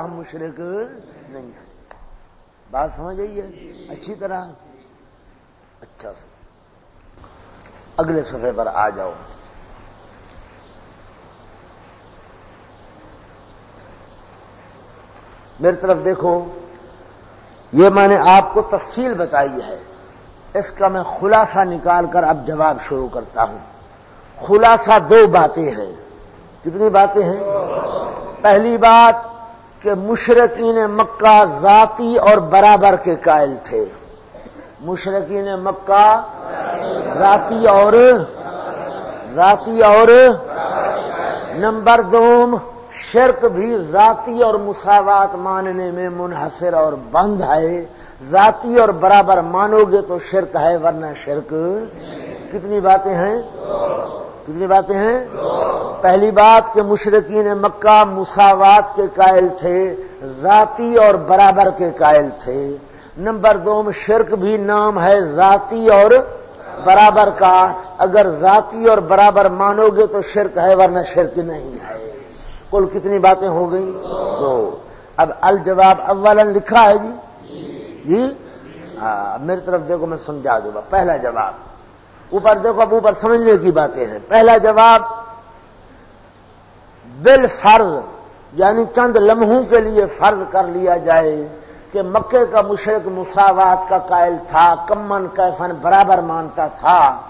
ہم مشرق نہیں ہیں بات سمجھ آئیے اچھی طرح۔ اچھا سے اگلے صفحے پر آ جاؤ۔ میری طرف دیکھو، یہ میں نے آپ کو تفصیل بتائی ہے۔ اس کا میں خلاصہ نکال کر اب جواب شروع کرتا ہوں۔ خلاصہ دو باتیں ہیں۔ کتنی باتیں ہیں؟ پہلی بات کہ مشرقین مکہ ذاتی اور برابر کے قائل تھے۔ مشرقین مکہ ذاتی اور ذاتی اور نمبر دوم، شرک بھی ذاتی اور مساوات ماننے میں منحصر اور بند ہے۔ ذاتی اور برابر مانو گے تو شرک ہے، ورنہ شرک کتنی باتیں ہیں؟ کتنی باتیں ہیں؟ پہلی بات کہ مشرقین مکہ مساوات کے قائل تھے، ذاتی اور برابر کے قائل تھے۔ نمبر دو میں شرک بھی نام ہے ذاتی اور برابر کا۔ اگر ذاتی اور برابر مانو گے تو شرک ہے، ورنہ شرک نہیں ہے۔ کل کتنی باتیں ہو گئی تو اب الجواب اول لکھا ہے جی؟ جی؟ ہاں میری طرف دیکھو، میں سمجھا دوں گا۔ پہلا جواب۔ اوپر دیکھو اب اوپر سمجھنے کی باتیں ہیں۔ پہلا جواب بل فرض یعنی چند لمحوں کے لیے فرض کر لیا جائے کہ مکے کا مشرق مساوات کا قائل تھا، کمن کیفن برابر مانتا تھا۔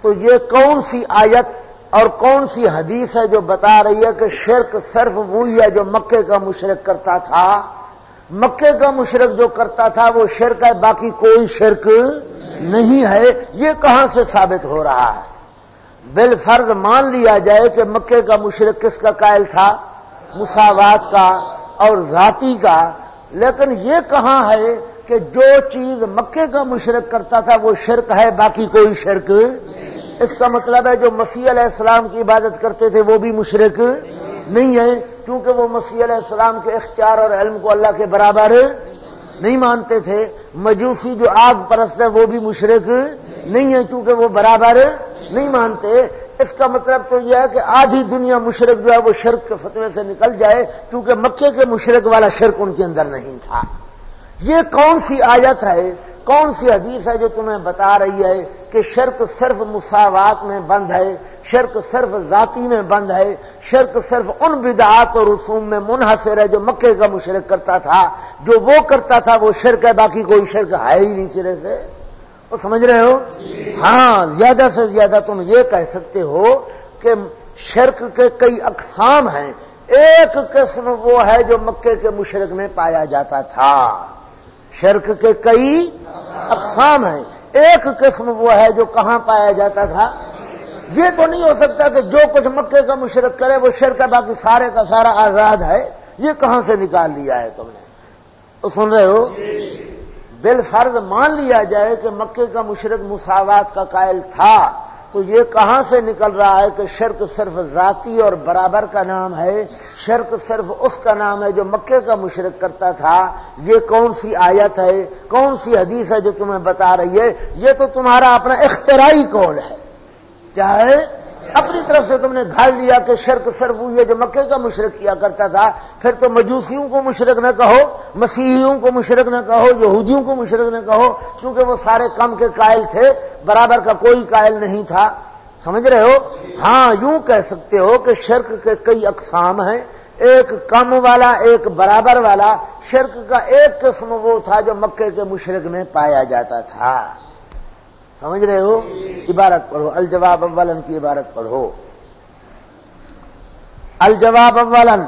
تو یہ کون سی آیت اور کون سی حدیث ہے جو بتا رہی ہے کہ شرک صرف وہی ہے جو مکے کا مشرق کرتا تھا؟ مکے کا مشرق جو کرتا تھا وہ شرک ہے، باقی کوئی شرک نہیں ہے، یہ کہاں سے ثابت ہو رہا ہے؟ بل فرض مان لیا جائے کہ مکے کا مشرق کس کا قائل تھا؟ مساوات کا اور ذاتی کا۔ لیکن یہ کہاں ہے کہ جو چیز مکے کا مشرق کرتا تھا وہ شرک ہے، باقی کوئی شرک اس کا مطلب ہے جو مسیح علیہ السلام کی عبادت کرتے تھے وہ بھی مشرق نہیں ہے کیونکہ وہ مسیح علیہ السلام کے اختیار اور علم کو اللہ کے برابر نہیں مانتے تھے۔ مجوسی جو آگ پرست ہے وہ بھی مشرق نہیں ہے کیونکہ وہ برابر نہیں مانتے۔ اس کا مطلب تو یہ ہے کہ آدھی دنیا مشرق جو ہے وہ شرک کے فتوے سے نکل جائے کیونکہ مکے کے مشرق والا شرک ان کے اندر نہیں تھا۔ یہ کون سی آیت ہے کون سی حدیث ہے جو تمہیں بتا رہی ہے کہ شرک صرف مساوات میں بند ہے، شرک صرف ذاتی میں بند ہے، شرک صرف ان بدعات اور رسوم میں منحصر ہے جو مکے کا مشرق کرتا تھا، جو وہ کرتا تھا، وہ شرک ہے، باقی کوئی شرک ہے ہی نہیں سرے سے۔ وہ سمجھ رہے ہو؟ ہاں زیادہ سے زیادہ تم یہ کہہ سکتے ہو کہ شرک کے کئی اقسام ہیں۔ ایک قسم وہ ہے جو مکے کے مشرق میں پایا جاتا تھا۔ شرک کے کئی اقسام ہیں۔ ایک قسم وہ ہے جو کہاں پایا جاتا تھا۔ یہ تو نہیں ہو سکتا کہ جو کچھ مکے کا مشرق کرے، وہ شرک ہے، باقی سارے کا سارا آزاد ہے۔ یہ کہاں سے نکال لیا ہے تم نے؟ تو سن رہے ہو؟ بل فرض مان لیا جائے کہ مکے کا مشرق مساوات کا قائل تھا۔ تو یہ کہاں سے نکل رہا ہے کہ شرک صرف ذاتی اور برابر کا نام ہے؟ شرک صرف اس کا نام ہے جو مکے کا مشرق کرتا تھا۔ یہ کون سی آیت ہے؟ کون سی حدیث ہے جو تمہیں بتا رہی ہے؟ یہ تو تمہارا اپنا اختراعی کون ہے؟ چاہے اپنی طرف سے تم نے گھر لیا کہ شرک سر وہ یہ جو مکے کا مشرق کیا کرتا تھا، پھر تو مجوسیوں کو مشرق نہ کہو، مسیحیوں کو مشرق نہ کہو، یہودیوں کو مشرق نہ کہو، کیونکہ وہ سارے کم کے قائل تھے، برابر کا کوئی قائل نہیں تھا۔ سمجھ رہے ہو؟ ہاں یوں کہہ سکتے ہو کہ شرک کے کئی اقسام ہیں۔ ایک کم والا، ایک برابر والا۔ شرک کا ایک قسم وہ تھا جو مکے کے مشرق میں پایا جاتا تھا۔ سمجھ رہے ہو؟ عبارت پڑھو۔ الجواب اولن کی عبارت پڑھو۔ الجواب اولن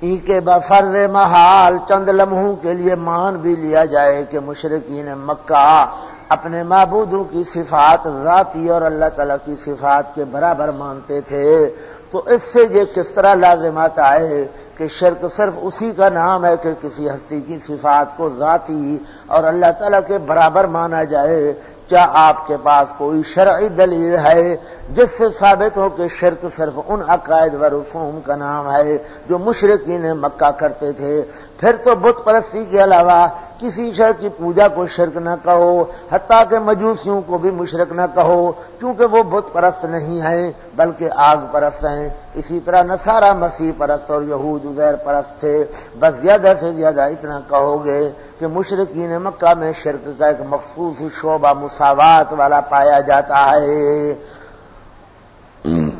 ای کے بفرض محال چند لمحوں کے لیے مان بھی لیا جائے کہ مشرقین مکہ اپنے معبودوں کی صفات ذاتی اور اللہ تعالی کی صفات کے برابر مانتے تھے۔ تو اس سے یہ کس طرح لازمات آئے کہ شرک صرف اسی کا نام ہے کہ کسی ہستی کی صفات کو ذاتی اور اللہ تعالیٰ کے برابر مانا جائے کیا آپ کے پاس کوئی شرعی دلیل ہے جس سے ثابت ہو کہ شرک صرف ان عقائد و رسوم کا نام ہے جو مشرقین مکہ کرتے تھے؟ پھر تو بت پرستی کے علاوہ کسی شہر کی پوجا کو شرک نہ کہو، حتیٰ کہ مجوسیوں کو بھی مشرق نہ کہو کیونکہ وہ بت پرست نہیں ہیں، بلکہ آگ پرست ہیں۔ اسی طرح نسارا مسیح پرست اور یہود ازیر پرست تھے۔ بس زیادہ سے زیادہ اتنا کہو گے کہ مشرقین مکہ میں شرک کا ایک مخصوص شعبہ مساوات والا پایا جاتا ہے۔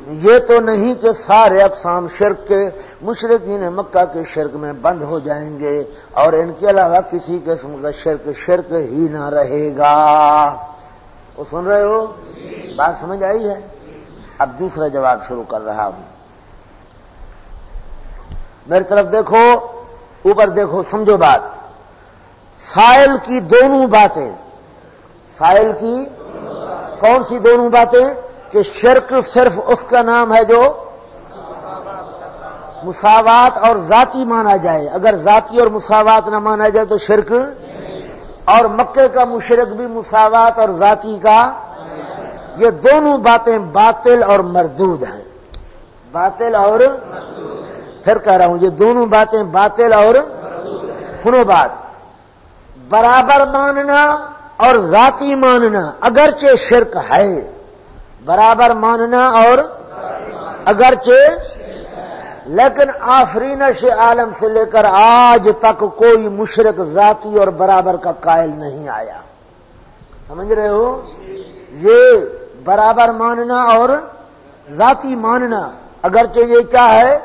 یہ تو نہیں کہ سارے اقسام شرک کے مشرقین مکہ کے شرک میں بند ہو جائیں گے اور ان کے علاوہ کسی قسم کا شرک شرک ہی نہ رہے گا۔ وہ سن رہے ہو؟ بات سمجھ آئی ہے؟ اب دوسرا جواب شروع کر رہا ہوں۔ میری طرف دیکھو، اوپر دیکھو، سمجھو بات۔ سائل کی دونوں باتیں۔ سائل کی کون سی دونوں باتیں؟ کہ شرک صرف اس کا نام ہے جو مساوات اور ذاتی مانا جائے۔ اگر ذاتی اور مساوات نہ مانا جائے تو شرک اور مکے کا مشرق بھی مساوات اور ذاتی کا یہ دونوں باتیں باطل اور مردود ہیں۔ باطل اور پھر کہہ رہا ہوں، یہ دونوں باتیں باطل اور سنو بات۔ برابر ماننا اور ذاتی ماننا، اگرچہ شرک ہے، برابر ماننا اور اگرچہ لیکن آفرینش عالم سے لے کر آج تک کوئی مشرق ذاتی اور برابر کا قائل نہیں آیا۔ سمجھ رہے ہو؟ یہ برابر ماننا اور ذاتی ماننا، اگرچہ یہ کیا ہے؟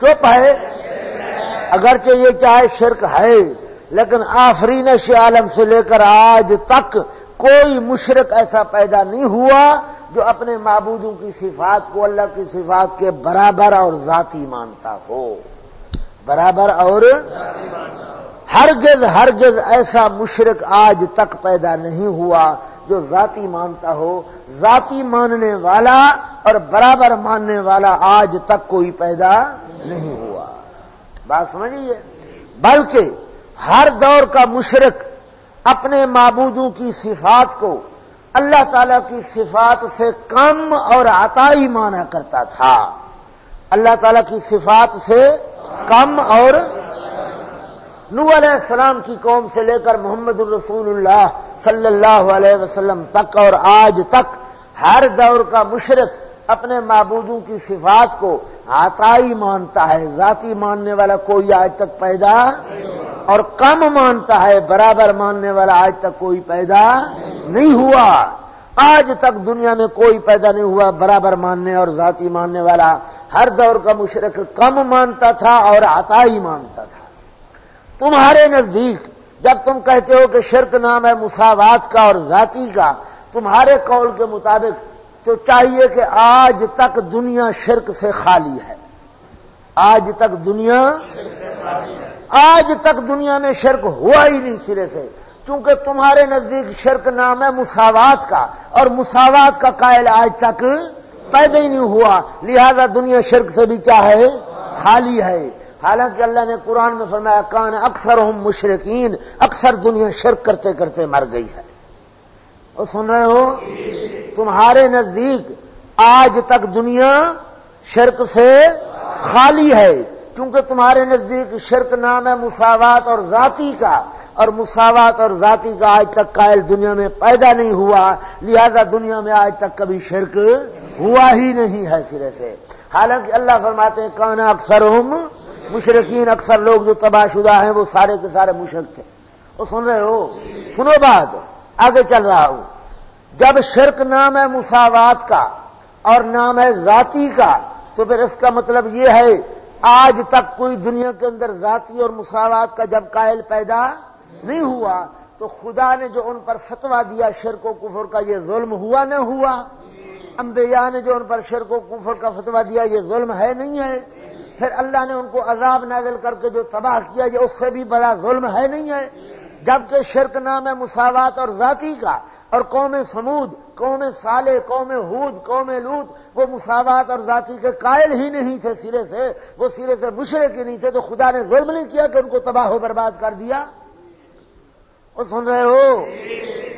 چپ ہے۔ اگرچہ یہ کیا ہے شرک ہے، لیکن آفرینش عالم سے لے کر آج تک کوئی مشرق ایسا پیدا نہیں ہوا جو اپنے معبودوں کی صفات کو اللہ کی صفات کے برابر اور ذاتی مانتا ہو۔ برابر اور ہرگز ہرگز ایسا مشرق آج تک پیدا نہیں ہوا جو ذاتی مانتا ہو۔ ذاتی ماننے والا اور برابر ماننے والا آج تک کوئی پیدا نہیں ہوا۔ بات سمجھیے بلکہ ہر دور کا مشرق اپنے معبودوں کی صفات کو اللہ تعالی کی صفات سے کم اور عطائی مانا کرتا تھا۔ اللہ تعالی کی صفات سے کم اور نو علیہ السلام کی قوم سے لے کر محمد الرسول اللہ صلی اللہ علیہ وسلم تک اور آج تک ہر دور کا مشرق اپنے معبودوں کی صفات کو عطائی مانتا ہے، ذاتی ماننے والا کوئی آج تک پیدا اور کم مانتا ہے، برابر ماننے والا آج تک کوئی پیدا نہیں ہوا۔ آج تک دنیا میں کوئی پیدا نہیں ہوا، برابر ماننے اور ذاتی ماننے والا۔ ہر دور کا مشرق کم مانتا تھا اور عطائی مانتا تھا۔ تمہارے نزدیک جب تم کہتے ہو کہ شرک نام ہے مساوات کا اور ذاتی کا، تمہارے قول کے مطابق تو چاہیے کہ آج تک دنیا شرک سے خالی ہے۔ آج تک دنیا آج تک دنیا میں شرک ہوا ہی نہیں سرے سے۔ کیونکہ تمہارے نزدیک شرک نام ہے مساوات کا، اور مساوات کا قائل آج تک پیدا ہی نہیں ہوا۔ لہذا دنیا شرک سے بھی کیا ہے؟ خالی ہے۔ حالانکہ اللہ نے قرآن میں فرمایا، کان اکثر ہم مشرقین اکثر دنیا شرک کرتے کرتے مر گئی ہے۔ اور سن رہے ہو؟ تمہارے نزدیک آج تک دنیا شرک سے خالی ہے، کیونکہ تمہارے نزدیک شرک نام ہے مساوات اور ذاتی کا، اور مساوات اور ذاتی کا آج تک قائل دنیا میں پیدا نہیں ہوا، لہذا دنیا میں آج تک کبھی شرک ہوا ہی نہیں ہے سرے سے۔ حالانکہ اللہ فرماتے ہیں کون اکثر ہم مشرقین اکثر لوگ جو تباہ شدہ ہیں، وہ سارے کے سارے مشرق تھے۔ وہ سن رہے ہو؟ سنو بات۔ آگے چل رہا ہوں۔ جب شرک نام ہے مساوات کا اور نام ہے ذاتی کا، تو پھر اس کا مطلب یہ ہے، آج تک کوئی دنیا کے اندر ذاتی اور مساوات کا جب قائل پیدا نہیں ہوا، تو خدا نے جو ان پر فتوا دیا شرک و کفر کا، یہ ظلم ہوا نہ ہوا؟ انبیاء نے جو ان پر شرک و کفر کا فتوا دیا، یہ ظلم ہے نہیں ہے؟ پھر اللہ نے ان کو عذاب نازل کر کے جو تباہ کیا، یہ اس سے بھی بڑا ظلم ہے نہیں ہے؟ جبکہ شرک نام ہے مساوات اور ذاتی کا، اور قوم سمود، قوم صالح، قوم ہود، قوم لوت وہ مساوات اور ذاتی کے قائل ہی نہیں تھے سرے سے، وہ سرے سے مشرق ہی نہیں تھے تو خدا نے ظلم نہیں کیا کہ ان کو تباہ و برباد کر دیا۔ وہ سن رہے ہو؟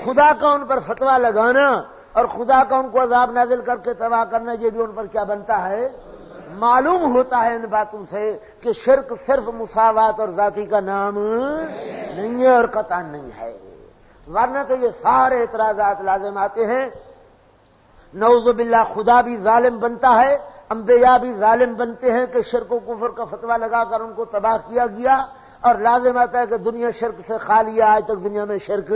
خدا کا ان پر فتوا لگانا اور خدا کا ان کو عذاب نازل کر کے تباہ کرنا، یہ بھی ان پر کیا بنتا ہے؟ معلوم ہوتا ہے ان باتوں سے کہ شرک صرف مساوات اور ذاتی کا نام نہیں ہے اور قطع نہیں ہے۔ ورنہ تو یہ سارے اعتراضات لازم آتے ہیں۔ نوز باللہ، خدا بھی ظالم بنتا ہے، انبیاء بھی ظالم بنتے ہیں کہ شرک و کفر کا فتوا لگا کر ان کو تباہ کیا گیا۔ اور لازم آتا ہے کہ دنیا شرک سے خالی آج تک دنیا میں شرک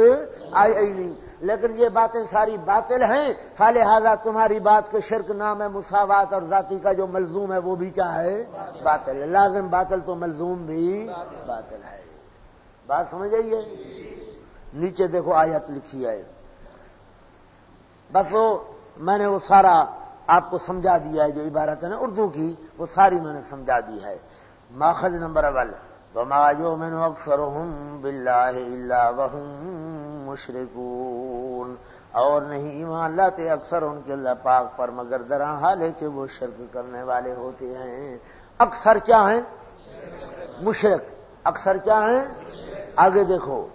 آئی ہی نہیں۔ لیکن یہ باتیں ساری باطل ہیں۔ فالحاظہ تمہاری بات کے شرک، نام ہے مساوات اور ذاتی کا جو ملزوم ہے وہ بھی کیا ہے باطل ہے۔ لازم باطل تو ملزوم بھی باطل ہے۔ بات سمجھ آئیے نیچے دیکھو آیت لکھی ہے۔ بس وہ میں نے وہ سارا آپ کو سمجھا دیا ہے، جو عبارت ہے نا اردو کی، وہ ساری میں نے سمجھا دی ہے۔ ماخذ نمبر اول۔ وما يؤمن أكثرهم بالله إلا وهم مشركون. اور نہیں ایمان لاتے اکثر ان کے اللہ پاک پر، مگر درا حال ہے کہ وہ شرک کرنے والے ہوتے ہیں۔ اکثر کیا ہیں مشرق اکثر کیا ہیں آگے دیکھو۔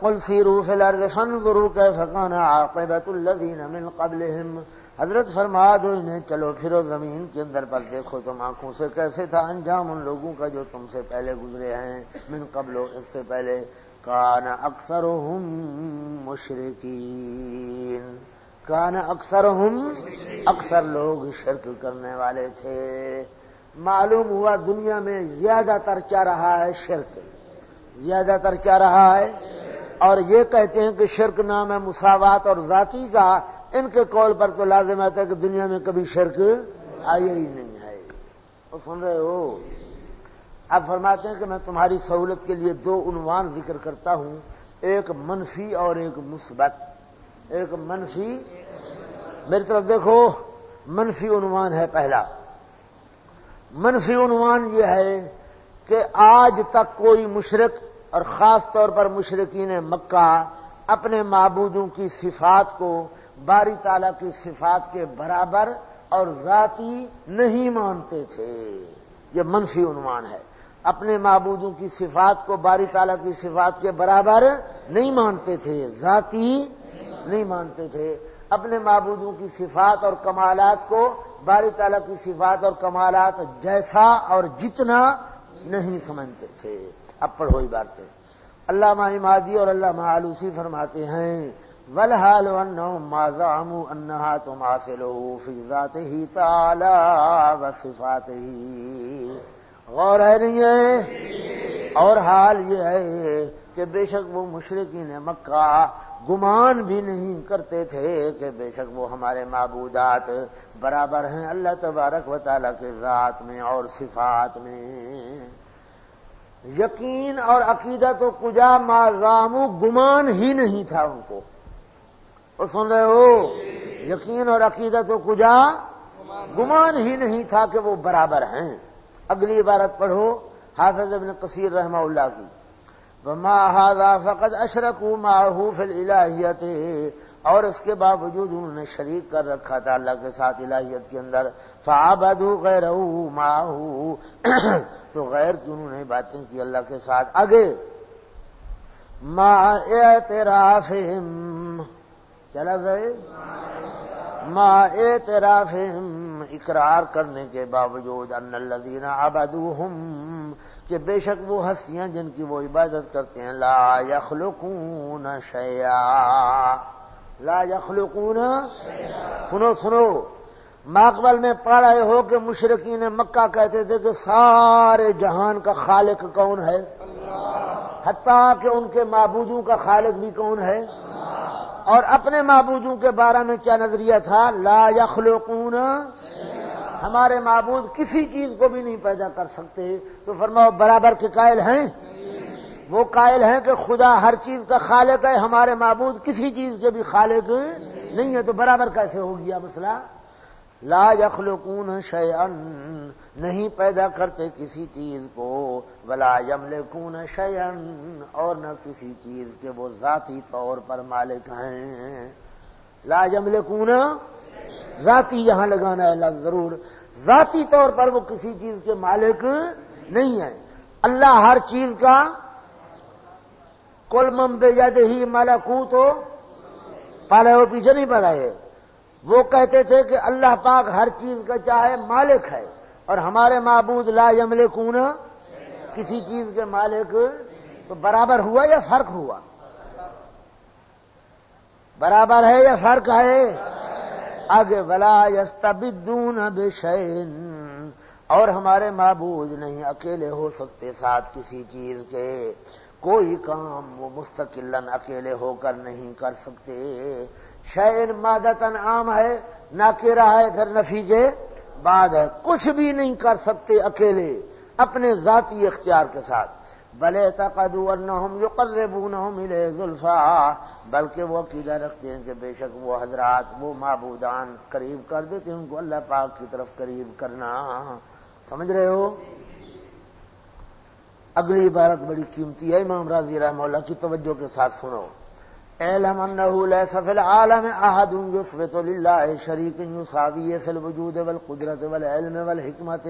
قل سیرو فی الارض فانظروا کیف کان عاقبت الذین من قبلهم حضرت فرما دو انہیں، چلو پھرو زمین کے اندر پر دیکھو تم آنکھوں سے کیسے تھا، انجام ان لوگوں کا جو تم سے پہلے گزرے ہیں۔ من قبل اس سے پہلے۔ کان اکثر مشرقین کان اکثر اکثر لوگ شرک کرنے والے تھے۔ معلوم ہوا دنیا میں زیادہ تر چاہ رہا ہے؟ شرک۔ زیادہ تر چاہ رہا ہے؟ اور یہ کہتے ہیں کہ شرک نام ہے مساوات اور ذاتی کا ان کے قول پر تو لازم آتا ہے کہ دنیا میں کبھی شرک آئی ہی نہیں ہے۔ وہ سن رہے ہو؟ آپ فرماتے ہیں کہ میں تمہاری سہولت کے لیے دو عنوان ذکر کرتا ہوں۔ ایک منفی اور ایک مثبت۔ ایک منفی۔ میری طرف دیکھو، منفی عنوان ہے پہلا۔ منفی عنوان یہ ہے کہ آج تک کوئی مشرق اور خاص طور پر مشرقین مکہ اپنے معبودوں کی صفات کو باری تعالیٰ کی صفات کے برابر اور ذاتی نہیں مانتے تھے۔ یہ منفی عنوان ہے۔ اپنے معبودوں کی صفات کو باری تعالیٰ کی صفات کے برابر نہیں مانتے تھے۔ ذاتی نہیں مانتے تھے۔ اپنے معبودوں کی صفات اور کمالات کو باری تعالیٰ کی صفات اور کمالات جیسا اور جتنا نہیں سمجھتے تھے۔ اب پڑھو ہی باتیں اللہ مادی اور اللہ آلوسی فرماتے ہیں ولحال ما زعموا انها تماثله في ذاته تعالى وصفاته غور ہے نہیں ہے؟ اور حال یہ ہے کہ بے شک وہ مشرقین مکہ گمان بھی نہیں کرتے تھے کہ بے شک وہ ہمارے معبودات برابر ہیں اللہ تبارک و تعالیٰ کے ذات میں اور صفات میں۔ یقین اور عقیدت و کجا ماضام گمان ہی نہیں تھا ان کو۔ اور سن رہے ہو، یقین اور عقیدت و کجا گمان ہی نہیں تھا کہ وہ برابر ہیں۔ اگلی عبارت پڑھو، حافظ ابن کثیر رحمہ اللہ کی۔ فقط اشرک ماہو فل الہیت اور اس کے باوجود انہوں نے شریک کر رکھا تھا اللہ کے ساتھ الہیت کے اندر۔ فعبدو غیر ماہو تو غیر کی انہوں نے باتیں کی اللہ کے ساتھ۔ آگے، ما اعترافہم چلا گئے ما اعتراف اقرار کرنے کے باوجود ان الذین عبدوہم، کہ بے شک وہ ہستیاں جن کی وہ عبادت کرتے ہیں، لا یخلقون شیئا۔ لا یخلقون سنو سنو۔ ماقبل میں پڑھ رہے ہو کہ مشرقین مکہ کہتے تھے کہ سارے جہان کا خالق کون ہے؟ حتیٰ کہ ان کے معبودوں کا خالق بھی کون ہے؟ اور اپنے معبودوں کے بارے میں کیا نظریہ تھا؟ لا یخلقون۔ ہمارے معبود کسی چیز کو بھی نہیں پیدا کر سکتے۔ تو فرماؤ، برابر کے قائل ہیں؟ وہ قائل ہیں کہ خدا ہر چیز کا خالق ہے، ہمارے معبود کسی چیز کے بھی خالق نہیں ہے تو برابر کیسے ہو گیا مسئلہ؟ لا یخلقون شیئن نہیں پیدا کرتے کسی چیز کو، ولا یملکون شیئن اور نہ کسی چیز کے، وہ ذاتی طور پر مالک ہیں۔ لا یملکون، ذاتی یہاں لگانا ہے لفظ ضرور۔ ذاتی طور پر وہ کسی چیز کے مالک نہیں ہے اللہ ہر چیز کا کل ممبے جد ہی ملکو تو پالے ہو پیچھے نہیں پڑھائے وہ کہتے تھے کہ اللہ پاک ہر چیز کا چاہے مالک ہے اور ہمارے معبود لا یمل کون کسی چیز کے مالک تو برابر ہوا یا فرق ہوا؟ برابر ہے یا فرق ہے؟ آگے بلا یستبدون بشین اور ہمارے معبود نہیں اکیلے ہو سکتے ساتھ کسی چیز کے۔ کوئی کام وہ مستقل اکیلے ہو کر نہیں کر سکتے۔ شعین مادتن عام ہے نہ رہا ہے، پھر نفی کے بعد ہے۔ کچھ بھی نہیں کر سکتے اکیلے، اپنے ذاتی اختیار کے ساتھ۔ بلے تقدم جو قربون ملے زلفا، بلکہ وہ عقیدہ رکھتے ہیں کہ بے شک وہ حضرات، وہ معبودان قریب کر دیتے ہیں، ان کو اللہ پاک کی طرف قریب کرنا۔ سمجھ رہے ہو؟ اگلی عبارت بڑی قیمتی ہے، امام راضی رحمہ اللہ کی توجہ کے ساتھ سنو۔ اعلم انه ليس في العالم احد يثبت لله شريك يساوي في الوجود والقدرت والعلم والحکمت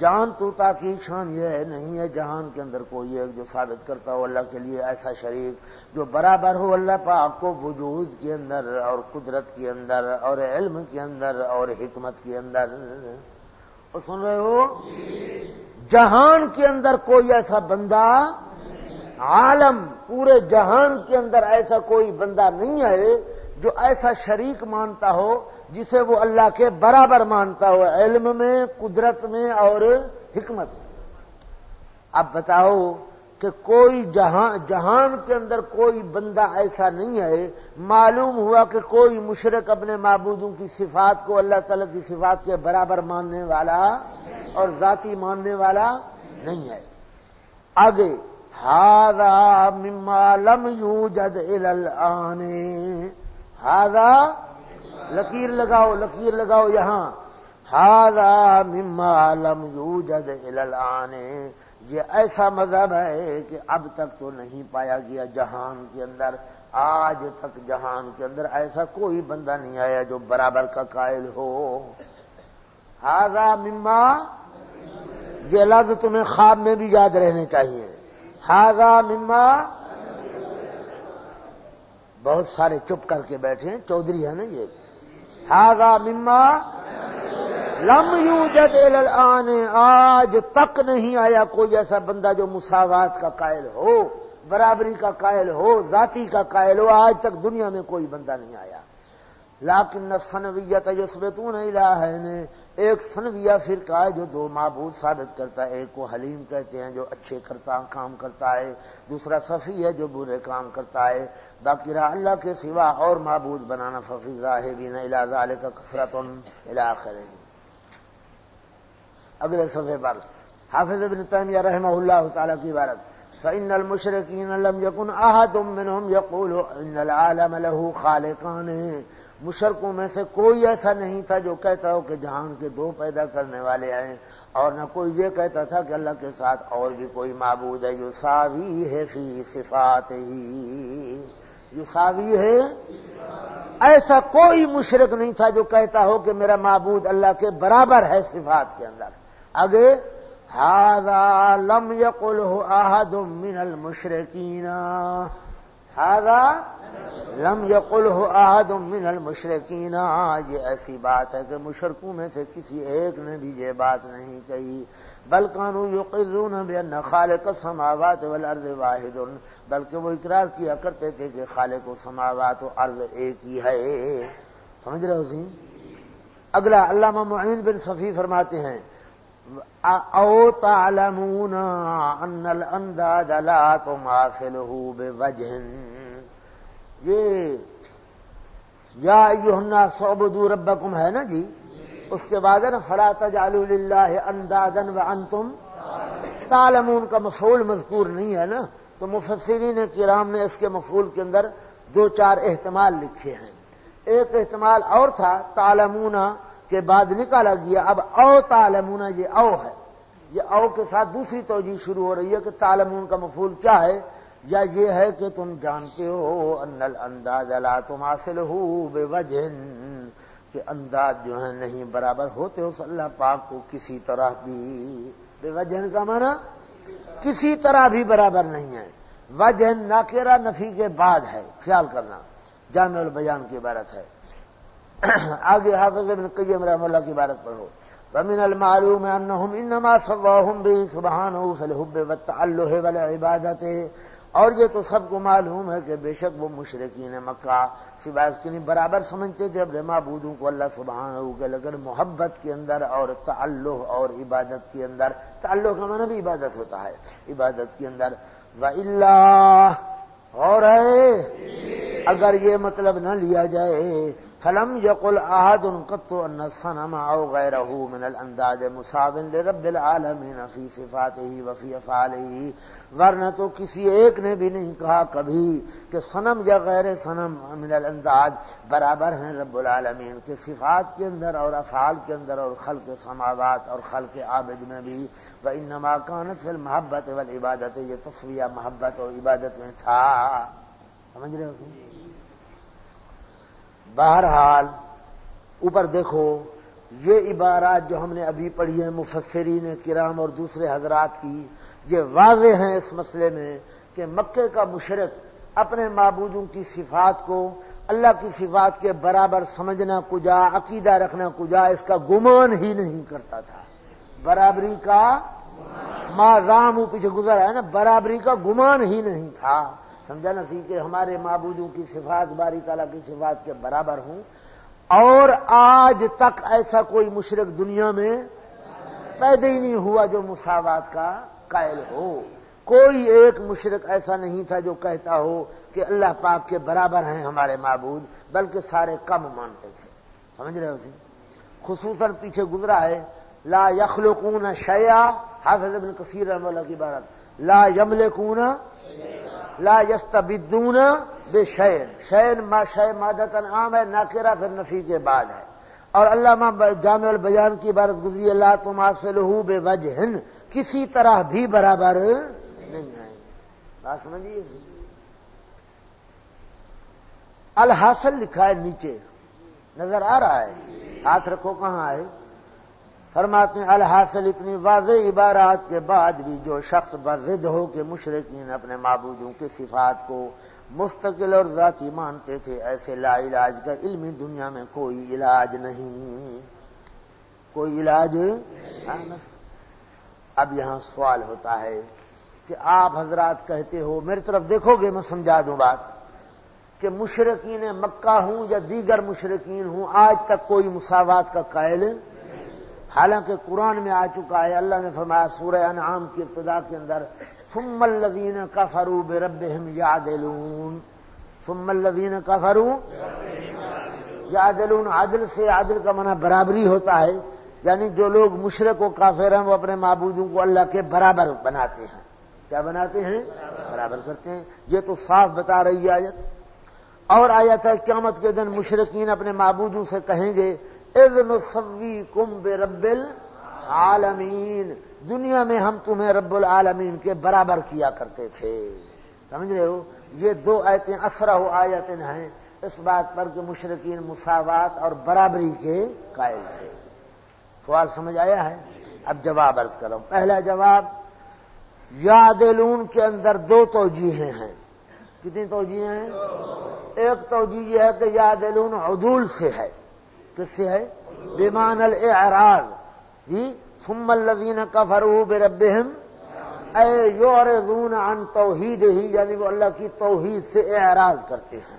جان تو تاکہ شان یہ ہے، نہیں ہے جہان کے اندر کوئی ایک جو ثابت کرتا ہو اللہ کے لیے ایسا شریک جو برابر ہو اللہ پاک کو وجود کے اندر اور قدرت کے اندر اور علم کے اندر اور حکمت کے اندر۔ اور سن رہے ہو؟ جہان کے اندر کوئی ایسا بندہ عالم پورے جہان کے اندر ایسا کوئی بندہ نہیں ہے جو ایسا شریک مانتا ہو جسے وہ اللہ کے برابر مانتا ہو، علم میں، قدرت میں اور حکمت میں۔ اب بتاؤ کہ کوئی جہان جہان کے اندر کوئی بندہ ایسا نہیں ہے۔ معلوم ہوا کہ کوئی مشرق اپنے معبودوں کی صفات کو اللہ تعالی کی صفات کے برابر ماننے والا اور ذاتی ماننے والا نہیں ہے۔ آگے ہاضا مما لم یوجد الان ہاضا لکیر لگاؤ لکیر لگاؤ یہاں. ہاضا مما لم یوجد الان یہ ایسا مذہب ہے کہ اب تک تو نہیں پایا گیا جہان کے اندر. آج تک جہان کے اندر ایسا کوئی بندہ نہیں آیا جو برابر کا قائل ہو. ہاضا مما یہ لفظ تمہیں خواب میں بھی یاد رہنے چاہیے. ہاگا مما بہت سارے چپ کر کے بیٹھے ہیں، چودھری ہے نا یہ۔ ہاگا مما لم یو جد آنے آج تک نہیں آیا کوئی ایسا بندہ جو مساوات کا قائل ہو، برابری کا قائل ہو، ذاتی کا قائل ہو، آج تک دنیا میں کوئی بندہ نہیں آیا۔ لاکن سنویت یسبتون الہ نے ایک سنویہ فرقہ ہے جو دو معبود ثابت کرتا ہے، ایک کو حلیم کہتے ہیں جو اچھے کرتا، کام کرتا ہے، دوسرا صفی ہے جو برے کام کرتا ہے۔ باقی رہا اللہ کے سوا اور معبود بنانا ففی ظاہبین الہ کا کثرت علاقہ اگلے صفحے پر۔ حافظ ابن تیمیہ رحمہ اللہ تعالی کی عبارت۔ فإن المشركين لم يكن أحد منهم يقول إن العالم له خالقان۔ مشرقوں میں سے کوئی ایسا نہیں تھا جو کہتا ہو کہ جہان کے دو پیدا کرنے والے آئے اور نہ کوئی یہ کہتا تھا کہ اللہ کے ساتھ اور بھی کوئی معبود ہے۔ جو ساوی ہے فی صفات ہی جو ساوی ہے۔ ایسا کوئی مشرق نہیں تھا جو کہتا ہو کہ میرا معبود اللہ کے برابر ہے صفات کے اندر۔ آگے ہاضا لم یقل احد من المشرقین ہاضا لم یقل ہو آد من المشرقین یہ ایسی بات ہے کہ مشرقوں میں سے کسی ایک نے بھی یہ بات نہیں کہی. بل قانو یقرون بان خالق السماوات والارض واحد، بلکہ وہ اقرار کیا کرتے تھے کہ خالق و سماوات و ارض ایک ہی ہے. سمجھ رہے ہو اگلا علامہ معین بن صفی فرماتے ہیں او تعلمون ان الانداد لا تماثله بوجه. یہ یا یونا سعبدو ربکم، ہے نا جی؟ اس کے بعد نا، فلا تجعلوا للہ اندادن و انتم تالمون کا مفعول مذکور نہیں ہے نا؟ تو مفسرین کرام نے اس کے مفعول کے اندر دو چار احتمال لکھے ہیں۔ ایک احتمال اور تھا تالمونا کے بعد نکالا گیا، اب او تالمونا یہ او ہے۔ یہ او کے ساتھ دوسری توجہ شروع ہو رہی ہے کہ تالمون کا مفعول کیا ہے؟ یا یہ ہے کہ تم جانتے ہو ان انداز لا تم حاصل ہو بے وجہ کہ انداز جو ہے نہیں برابر ہوتے اس اللہ پاک کو کسی طرح بھی۔ بے وجہ کا مانا کسی طرح بھی برابر نہیں ہے۔ وجہ ناکرا نفی کے بعد ہے، خیال کرنا، جامع البیان کی عبارت ہے۔ آگے حافظ ابن قیم رحم اللہ کی عبارت پڑھو۔ ومن المعلوم انہم انما سواہم بھی سبحانہ فی الحب والتعلہ والعبادت۔ اور یہ تو سب کو معلوم ہے کہ بے شک وہ مشرقین مکہ سوائے اس کے نہیں، برابر سمجھتے تھے اپنے معبودوں کو اللہ سبحانہ کے لگر محبت کے اندر اور تعلق اور عبادت کے اندر، تعلق کا معنی بھی عبادت ہوتا ہے، عبادت کے اندر۔ و اللہ اور ہے، اگر یہ مطلب نہ لیا جائے فلم یقل احد قط ان الصنم او غیره من الانداد مصاب لرب العالمین فی صفاته وفی افعاله، ورنہ تو کسی ایک نے بھی نہیں کہا کبھی کہ صنم یا غیر صنم من الانداد برابر ہیں رب العالمین کے صفات کے اندر اور افعال کے اندر اور خلق سماوات اور خلق عابد میں بھی وہ انما کانت فی المحبت والعبادت یہ تصویہ محبت اور عبادت میں تھا۔ سمجھ رہے ہو بہرحال، اوپر دیکھو، یہ عبارات جو ہم نے ابھی پڑھی ہیں، مفسرین کرام اور دوسرے حضرات کی، یہ واضح ہیں اس مسئلے میں کہ مکے کا مشرق اپنے معبودوں کی صفات کو، اللہ کی صفات کے برابر سمجھنا کجا، عقیدہ رکھنا کجا، اس کا گمان ہی نہیں کرتا تھا۔ برابری کا ماضام پیچھے گزرا ہے نا، برابری کا گمان ہی نہیں تھا۔ سمجھا نا سی کہ ہمارے معبودوں کی صفات، باری تعالیٰ کی صفات کے برابر ہوں۔ اور آج تک ایسا کوئی مشرق دنیا میں پیدا ہی نہیں ہوا جو مساوات کا قائل ہو۔ کوئی ایک مشرق ایسا نہیں تھا جو کہتا ہو کہ اللہ پاک کے برابر ہیں ہمارے معبود، بلکہ سارے کم مانتے تھے۔ سمجھ رہے ہو سی؟ خصوصاً پیچھے گزرا ہے، لا یخلقون شیا حافظ ابن کثیر رحم اللہ کی بارت لا یمل لا یستبدون بے شین شین ما شے مادتن عام ہے ناکرا پھر نفی کے بعد ہے۔ اور اللہ جامع البیان کی عبارت گزری اللہ تم لہو بے وجہ کسی طرح بھی برابر نہیں ہے۔ بات سمجھیے؟ الحاصل لکھا ہے نیچے۔ نظر آ رہا ہے۔ ہاتھ رکھو کہاں ہے؟ فرماتے ہیں، الحاصل اتنی واضح عبارات کے بعد بھی جو شخص بزد ہو کہ مشرقین اپنے معبودوں کی صفات کو مستقل اور ذاتی مانتے تھے، ایسے لا علاج کا علمی دنیا میں کوئی علاج نہیں۔ کوئی علاج؟ اب یہاں سوال ہوتا ہے کہ آپ حضرات کہتے ہو، میری طرف دیکھو گے، میں سمجھا دوں بات، کہ مشرقین مکہ ہوں یا دیگر مشرقین ہوں، آج تک کوئی مساوات کا قائل حالانکہ قرآن میں آ چکا ہے، اللہ نے فرمایا، سورہ انعام کی ابتدا کے اندر، ثم الذین کفروا بربهم یعدلون، ثم الذین کفروا یعدلون، عدل سے عدل کا منع برابری ہوتا ہے یعنی جو لوگ مشرق و کافر ہیں، وہ اپنے معبودوں کو اللہ کے برابر بناتے ہیں۔ کیا بناتے ہیں؟ برابر کرتے ہیں۔ یہ تو صاف بتا رہی ہے آیت۔ اور آیت ہے، قیامت کے دن مشرقین اپنے معبودوں سے کہیں گے سوی کم بے رب العالمین۔ دنیا میں ہم تمہیں رب العالمین کے برابر کیا کرتے تھے۔ سمجھ رہے ہو؟ یہ دو آیتیں اسرا ہو آیتیں ہیں اس بات پر کہ مشرقین مساوات اور برابری کے قائل تھے۔ سوال سمجھ آیا ہے؟ اب جواب عرض کرو پہلا جواب، یادلون کے اندر دو توجیہیں ہیں۔ کتنی توجہ ہیں؟ ایک توجہ یہ ہے کہ یادلون عدول سے ہے۔ کس سے ہے بیمان الاعراض۔ جی ثم الذین کفروا بربهم اے یعرضون عن توحید ہی یعنی وہ اللہ کی توحید سے اعراض کرتے ہیں۔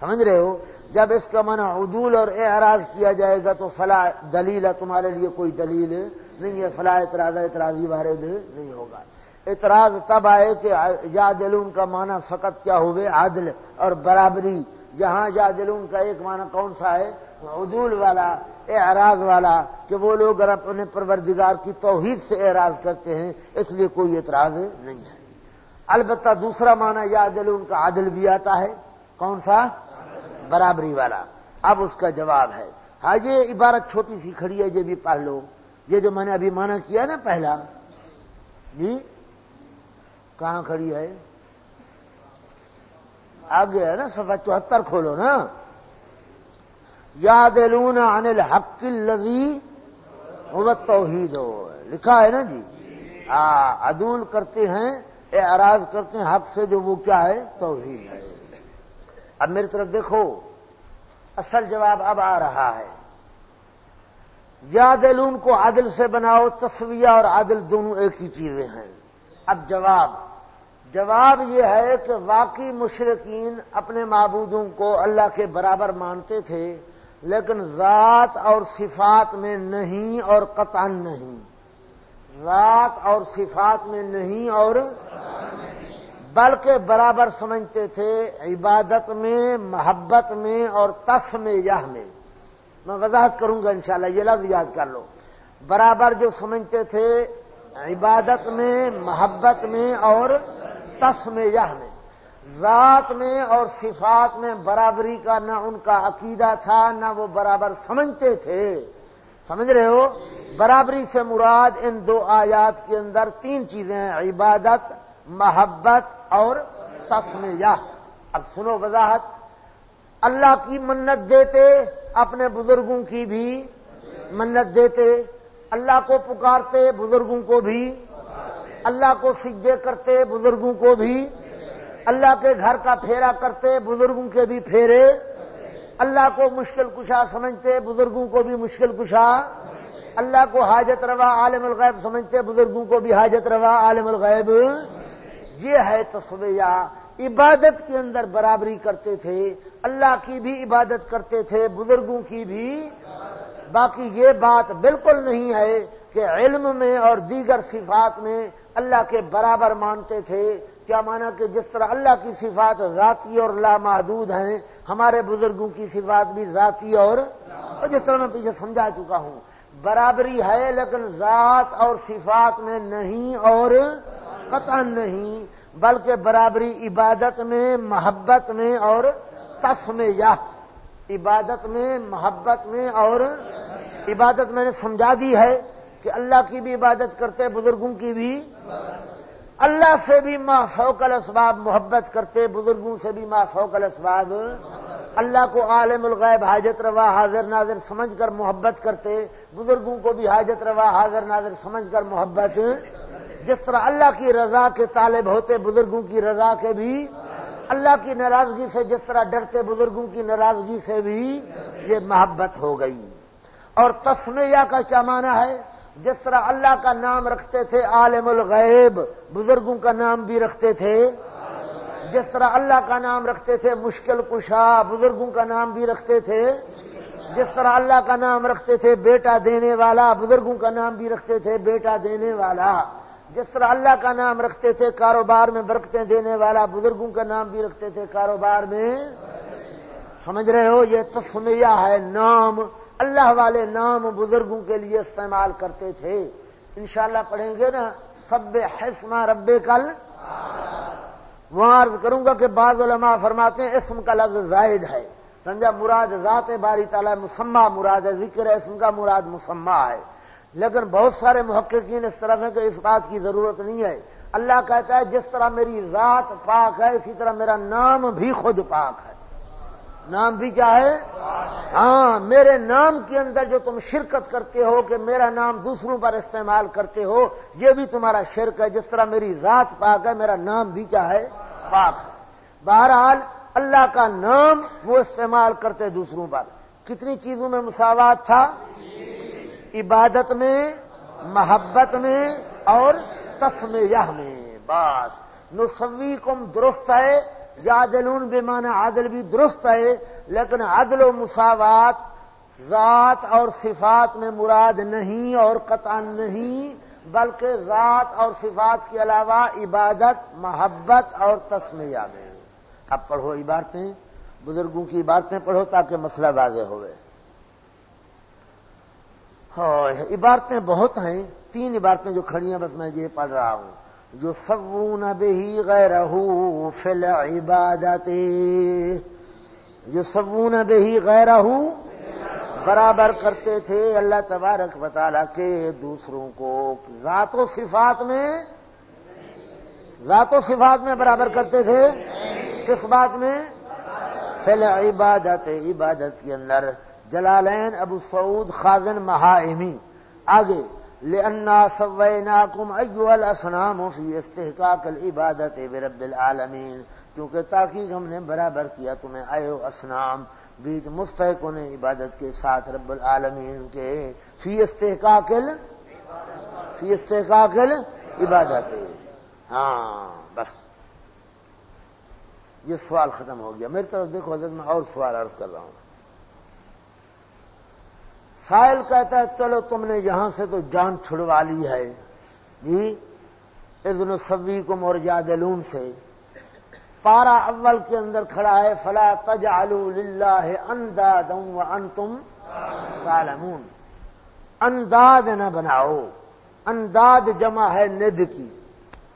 سمجھ رہے ہو؟ جب اس کا منع عدول اور اعراض کیا جائے گا تو فلا دلیل ہے تمہارے لیے کوئی دلیل نہیں ہے۔ فلا اعتراض، اعتراضی وارد نہیں ہوگا۔ اعتراض تب آئے کہ یا دلون کا معنی فقط کیا ہوئے؟ عادل اور برابری۔ جہاں یا دلون کا ایک معنی کون سا ہے؟ عدول والا، اعراض والا، کہ وہ لوگ اگر اپنے پروردگار کی توحید سے اعراض کرتے ہیں، اس لیے کوئی اعتراض نہیں ہے۔ البتہ دوسرا معنی یا دل ان کا عادل بھی آتا ہے۔ کون سا؟ برابری والا۔ اب اس کا جواب ہے۔ ہاں یہ عبارت چھوٹی سی کھڑی ہے، یہ بھی پڑھ لو۔ یہ جو میں نے ابھی مانا کیا نا پہلا جی کہاں کھڑی ہے؟ آگے ہے نا سفا چوہتر کھولو نا۔ یادلون عن الحق الذي هو توحید لکھا ہے نا جی؟ عدول کرتے ہیں، اعراض کرتے ہیں، حق سے جو وہ کیا ہے؟ توحید ہے۔ اب میری طرف دیکھو، اصل جواب اب آ رہا ہے۔ یا دلون کو عادل سے بناؤ، تصویہ اور عادل دونوں ایک ہی چیزیں ہیں۔ اب جواب جواب یہ ہے کہ واقعی مشرقین اپنے معبودوں کو اللہ کے برابر مانتے تھے۔ لیکن ذات اور صفات میں نہیں اور قطع نہیں۔ ذات اور صفات میں نہیں اور بلکہ برابر سمجھتے تھے عبادت میں، محبت میں اور تس میں یہ میں۔ میں وضاحت کروں گا انشاءاللہ، یہ لفظ یاد کر لو۔ برابر جو سمجھتے تھے عبادت میں، محبت میں اور تس میں یہ میں۔ ذات میں اور صفات میں برابری کا نہ ان کا عقیدہ تھا، نہ وہ برابر سمجھتے تھے۔ سمجھ رہے ہو؟ برابری سے مراد ان دو آیات کے اندر تین چیزیں ہیں، عبادت، محبت اور تسمیہ۔ اب سنو وضاحت۔ اللہ کی منت دیتے، اپنے بزرگوں کی بھی منت دیتے۔ اللہ کو پکارتے، بزرگوں کو بھی۔ اللہ کو سجدے کرتے، بزرگوں کو بھی۔ اللہ کے گھر کا پھیرا کرتے، بزرگوں کے بھی پھیرے۔ اللہ کو مشکل کشا سمجھتے، بزرگوں کو بھی مشکل کشا۔ اللہ کو حاجت روا عالم الغیب سمجھتے، بزرگوں کو بھی حاجت روا عالم الغیب۔ یہ ہے تصویہ عبادت کے اندر برابری کرتے تھے، اللہ کی بھی عبادت کرتے تھے، بزرگوں کی بھی۔ باقی یہ بات بالکل نہیں ہے کہ علم میں اور دیگر صفات میں اللہ کے برابر مانتے تھے۔ کیا مانا کہ جس طرح اللہ کی صفات ذاتی اور لامحدود ہیں، ہمارے بزرگوں کی صفات بھی ذاتی اور جس طرح میں پیچھے سمجھا چکا ہوں۔ برابری ہے، لیکن ذات اور صفات میں نہیں اور قطع نہیں، بلکہ برابری عبادت میں، محبت میں اور تس میں، یا عبادت میں، محبت میں اور عبادت میں نے سمجھا دی ہے کہ اللہ کی بھی عبادت کرتے، بزرگوں کی بھی اللہ سے بھی ماں فوق الاسباب محبت کرتے، بزرگوں سے بھی ماں فوق الاسباب اللہ کو عالم الغیب حاجت روا، حاضر ناظر سمجھ کر محبت کرتے۔ بزرگوں کو بھی حاجت روا، حاضر ناظر سمجھ کر محبت۔ جس طرح اللہ کی رضا کے طالب ہوتے، بزرگوں کی رضا کے بھی۔ اللہ کی ناراضگی سے جس طرح ڈرتے، بزرگوں کی ناراضگی سے بھی یہ محبت ہو گئی۔ اور تسمیہ کا کیا معنی ہے؟ جس طرح اللہ کا نام رکھتے تھے عالم الغیب، بزرگوں کا نام بھی رکھتے تھے۔ جس طرح اللہ کا نام رکھتے تھے مشکل کشا، بزرگوں کا نام بھی رکھتے تھے۔ جس طرح اللہ کا نام رکھتے تھے بیٹا دینے والا، بزرگوں کا نام بھی رکھتے تھے بیٹا دینے والا۔ جس طرح اللہ کا نام رکھتے تھے کاروبار میں برکتیں دینے والا، بزرگوں کا نام بھی رکھتے تھے کاروبار میں۔ سمجھ رہے ہو؟ یہ تسمیہ ہے، نام۔ اللہ والے نام بزرگوں کے لیے استعمال کرتے تھے۔ انشاءاللہ پڑھیں گے نا، سب حسما رب کل۔ وہاں عرض کروں گا کہ بعض علماء فرماتے ہیں اسم کا لفظ زائد ہے۔ سمجھا؟ مراد ذات باری تعالیٰ مسمہ مراد ہے ذکر ہے، اسم کا مراد مسمہ ہے۔ لیکن بہت سارے محققین اس طرف ہیں کہ اس بات کی ضرورت نہیں ہے۔ اللہ کہتا ہے، جس طرح میری ذات پاک ہے، اسی طرح میرا نام بھی خود پاک ہے۔ نام بھی کیا ہے؟ ہاں میرے نام کے اندر جو تم شرکت کرتے ہو کہ میرا نام دوسروں پر استعمال کرتے ہو، یہ بھی تمہارا شرک ہے، جس طرح میری ذات پاک ہے، میرا نام بھی کیا ہے؟ پاک۔ بہرحال، اللہ کا نام وہ استعمال کرتے دوسروں پر۔ کتنی چیزوں میں مساوات تھا؟ عبادت میں، محبت میں اور تسمیہ میں۔ بس۔ نسوی کم درست ہے یا دلون بے معنی عادل بھی درست ہے، لیکن عدل و مساوات ذات اور صفات میں مراد نہیں اور قطع نہیں، بلکہ ذات اور صفات کے علاوہ عبادت، محبت اور تسمیہ میں۔ اب پڑھو عبارتیں، بزرگوں کی عبارتیں پڑھو تاکہ مسئلہ واضح ہوئے۔ ہاں عبارتیں بہت ہیں، تین عبارتیں جو کھڑی ہیں، بس میں یہ پڑھ رہا ہوں۔ جو سبون بہی غیر فل عبادت جو سبون بہی غیر برابر کرتے تھے اللہ تبارک بطالہ کے دوسروں کو ذات و صفات میں ذات و صفات میں برابر کرتے تھے کس بات میں فل عبادت عبادت کے اندر جلالین ابو سعود خازن مہائمی آگے لأنا سويناكم أيها الأصنام في استحقاق العبادة برب العالمين. کیونکہ تاکہ ہم نے برابر کیا تمہیں، اے اسنام بیچ مستحق نے عبادت کے ساتھ رب العالمین کے فی استحقاق فی استحقاق عبادت. ہاں بس. یہ سوال ختم ہو گیا. میری طرف دیکھو، حضرت، میں اور سوال عرض کر رہا ہوں۔ سائل کہتا ہے، چلو تم نے یہاں سے تو جان چھڑوا لی ہے۔ جی ادن سبی کو مور جادلون سے۔ پارا اول کے اندر کھڑا ہے، فلا تج للہ انداد ان تم سالمون انداد نہ بناؤ، انداد جمع ہے ند کی۔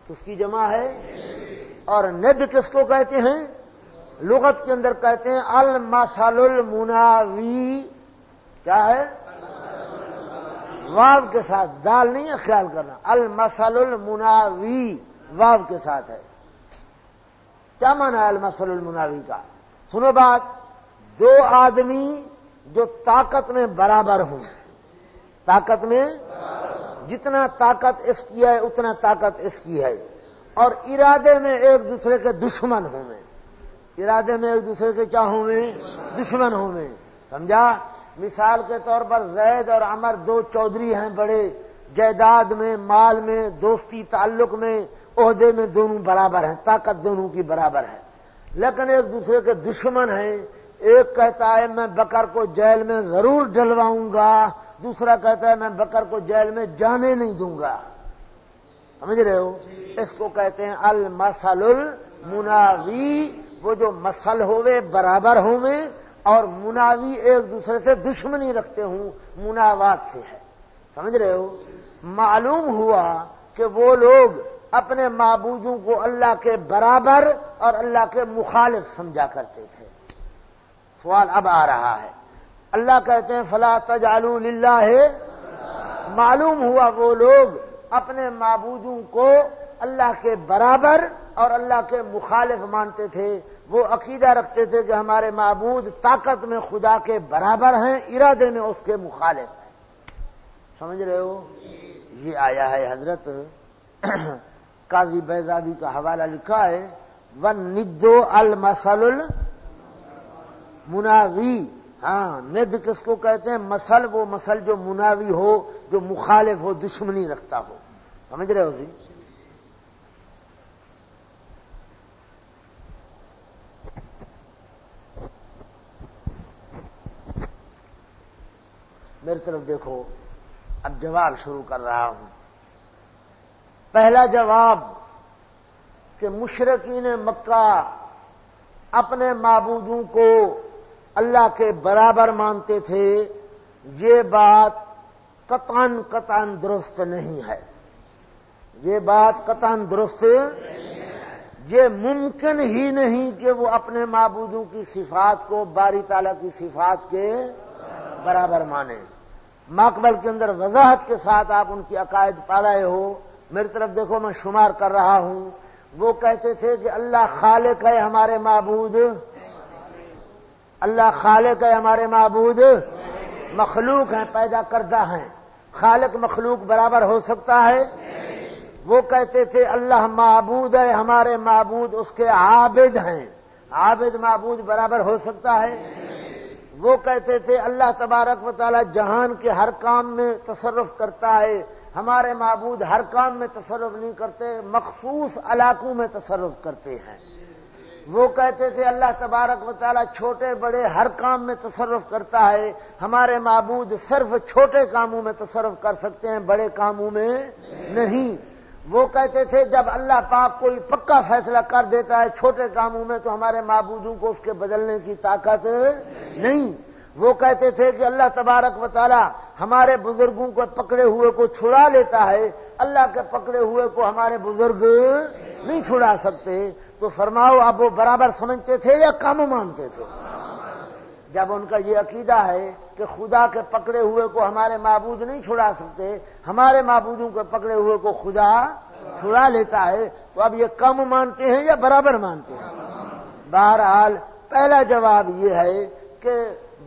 کس کی جمع ہے؟ اور ند کس کو کہتے ہیں؟ لغت کے اندر کہتے ہیں المسل المناوی۔ کیا ہے؟ واو کے ساتھ دال نہیں ہے، خیال کرنا۔ المسل المناوی واو کے ساتھ ہے۔ کیا مانا ہے المسل المناوی کا؟ سنو بات۔ دو آدمی جو طاقت میں برابر ہوں۔ طاقت میں جتنا طاقت اس کی ہے، اتنا طاقت اس کی ہے۔ اور ارادے میں ایک دوسرے کے دشمن ہوں میں۔ ارادے میں ایک دوسرے کے کیا ہوں میں؟ دشمن ہوں میں۔ سمجھا؟ مثال کے طور پر زید اور عمر دو چودھری ہیں بڑے، جائیداد میں، مال میں، دوستی، تعلق میں، عہدے میں دونوں برابر ہیں، طاقت دونوں کی برابر ہے۔ لیکن ایک دوسرے کے دشمن ہیں، ایک کہتا ہے میں بکر کو جیل میں ضرور ڈلواؤں گا، دوسرا کہتا ہے میں بکر کو جیل میں جانے نہیں دوں گا۔ سمجھ رہے ہو؟ اس کو کہتے ہیں المسل المناوی، وہ جو مسل ہوئے، برابر ہوئے اور مناوی ایک دوسرے سے دشمنی رکھتے ہوں، مناوات سے ہے۔ سمجھ رہے ہو؟ معلوم ہوا کہ وہ لوگ اپنے معبودوں کو اللہ کے برابر اور اللہ کے مخالف سمجھا کرتے تھے۔ سوال اب آ رہا ہے۔ اللہ کہتے ہیں، فلا تجالو للہ۔ ہے معلوم ہوا وہ لوگ اپنے معبودوں کو اللہ کے برابر اور اللہ کے مخالف مانتے تھے۔ وہ عقیدہ رکھتے تھے کہ ہمارے معبود طاقت میں خدا کے برابر ہیں، ارادے میں اس کے مخالف ہیں۔ سمجھ رہے ہو؟ یہ آیا ہے حضرت قاضی بیزابی کا حوالہ لکھا ہے ون ندو المسل مناوی ہاں ند کس کو کہتے ہیں؟ مسل، وہ مسل جو مناوی ہو، جو مخالف ہو، دشمنی رکھتا ہو۔ سمجھ رہے ہو جی میری طرف دیکھو، اب جواب شروع کر رہا ہوں۔ پہلا جواب کہ مشرقین مکہ اپنے معبودوں کو اللہ کے برابر مانتے تھے، یہ بات قطن قطن درست نہیں ہے۔ یہ بات قطن درست یہ ممکن ہی نہیں کہ وہ اپنے معبودوں کی صفات کو باری تعالیٰ کی صفات کے برابر مانیں مقبل کے اندر وضاحت کے ساتھ آپ ان کی عقائد پا رہے ہو۔ میری طرف دیکھو، میں شمار کر رہا ہوں۔ وہ کہتے تھے کہ اللہ خالق ہے ہمارے معبود۔ اللہ خالق ہے ہمارے معبود۔ مخلوق ہیں، پیدا کردہ ہیں۔ خالق مخلوق برابر ہو سکتا ہے۔ وہ کہتے تھے، اللہ معبود ہے، ہمارے معبود اس کے عابد ہیں۔ عابد معبود برابر ہو سکتا ہے۔ وہ کہتے تھے، اللہ تبارک و تعالی جہان کے ہر کام میں تصرف کرتا ہے، ہمارے معبود ہر کام میں تصرف نہیں کرتے، مخصوص علاقوں میں تصرف کرتے ہیں۔ وہ کہتے تھے، اللہ تبارک و تعالی چھوٹے بڑے ہر کام میں تصرف کرتا ہے، ہمارے معبود صرف چھوٹے کاموں میں تصرف کر سکتے ہیں، بڑے کاموں میں نہیں۔ وہ کہتے تھے، جب اللہ پاک کوئی پکا فیصلہ کر دیتا ہے چھوٹے کاموں میں، تو ہمارے معبودوں کو اس کے بدلنے کی طاقت نہیں۔ وہ کہتے تھے کہ اللہ تبارک و تعالی ہمارے بزرگوں کو پکڑے ہوئے کو چھڑا لیتا ہے۔ اللہ کے پکڑے ہوئے کو ہمارے بزرگ نہیں چھڑا سکتے۔ تو فرماؤ اب وہ برابر سمجھتے تھے یا کم مانتے تھے؟ جب ان کا یہ عقیدہ ہے کہ خدا کے پکڑے ہوئے کو ہمارے معبود نہیں چھڑا سکتے، ہمارے معبودوں کے پکڑے ہوئے کو خدا چھڑا لیتا ہے، تو اب یہ کم مانتے ہیں یا برابر مانتے ہیں؟ بہرحال پہلا جواب یہ ہے کہ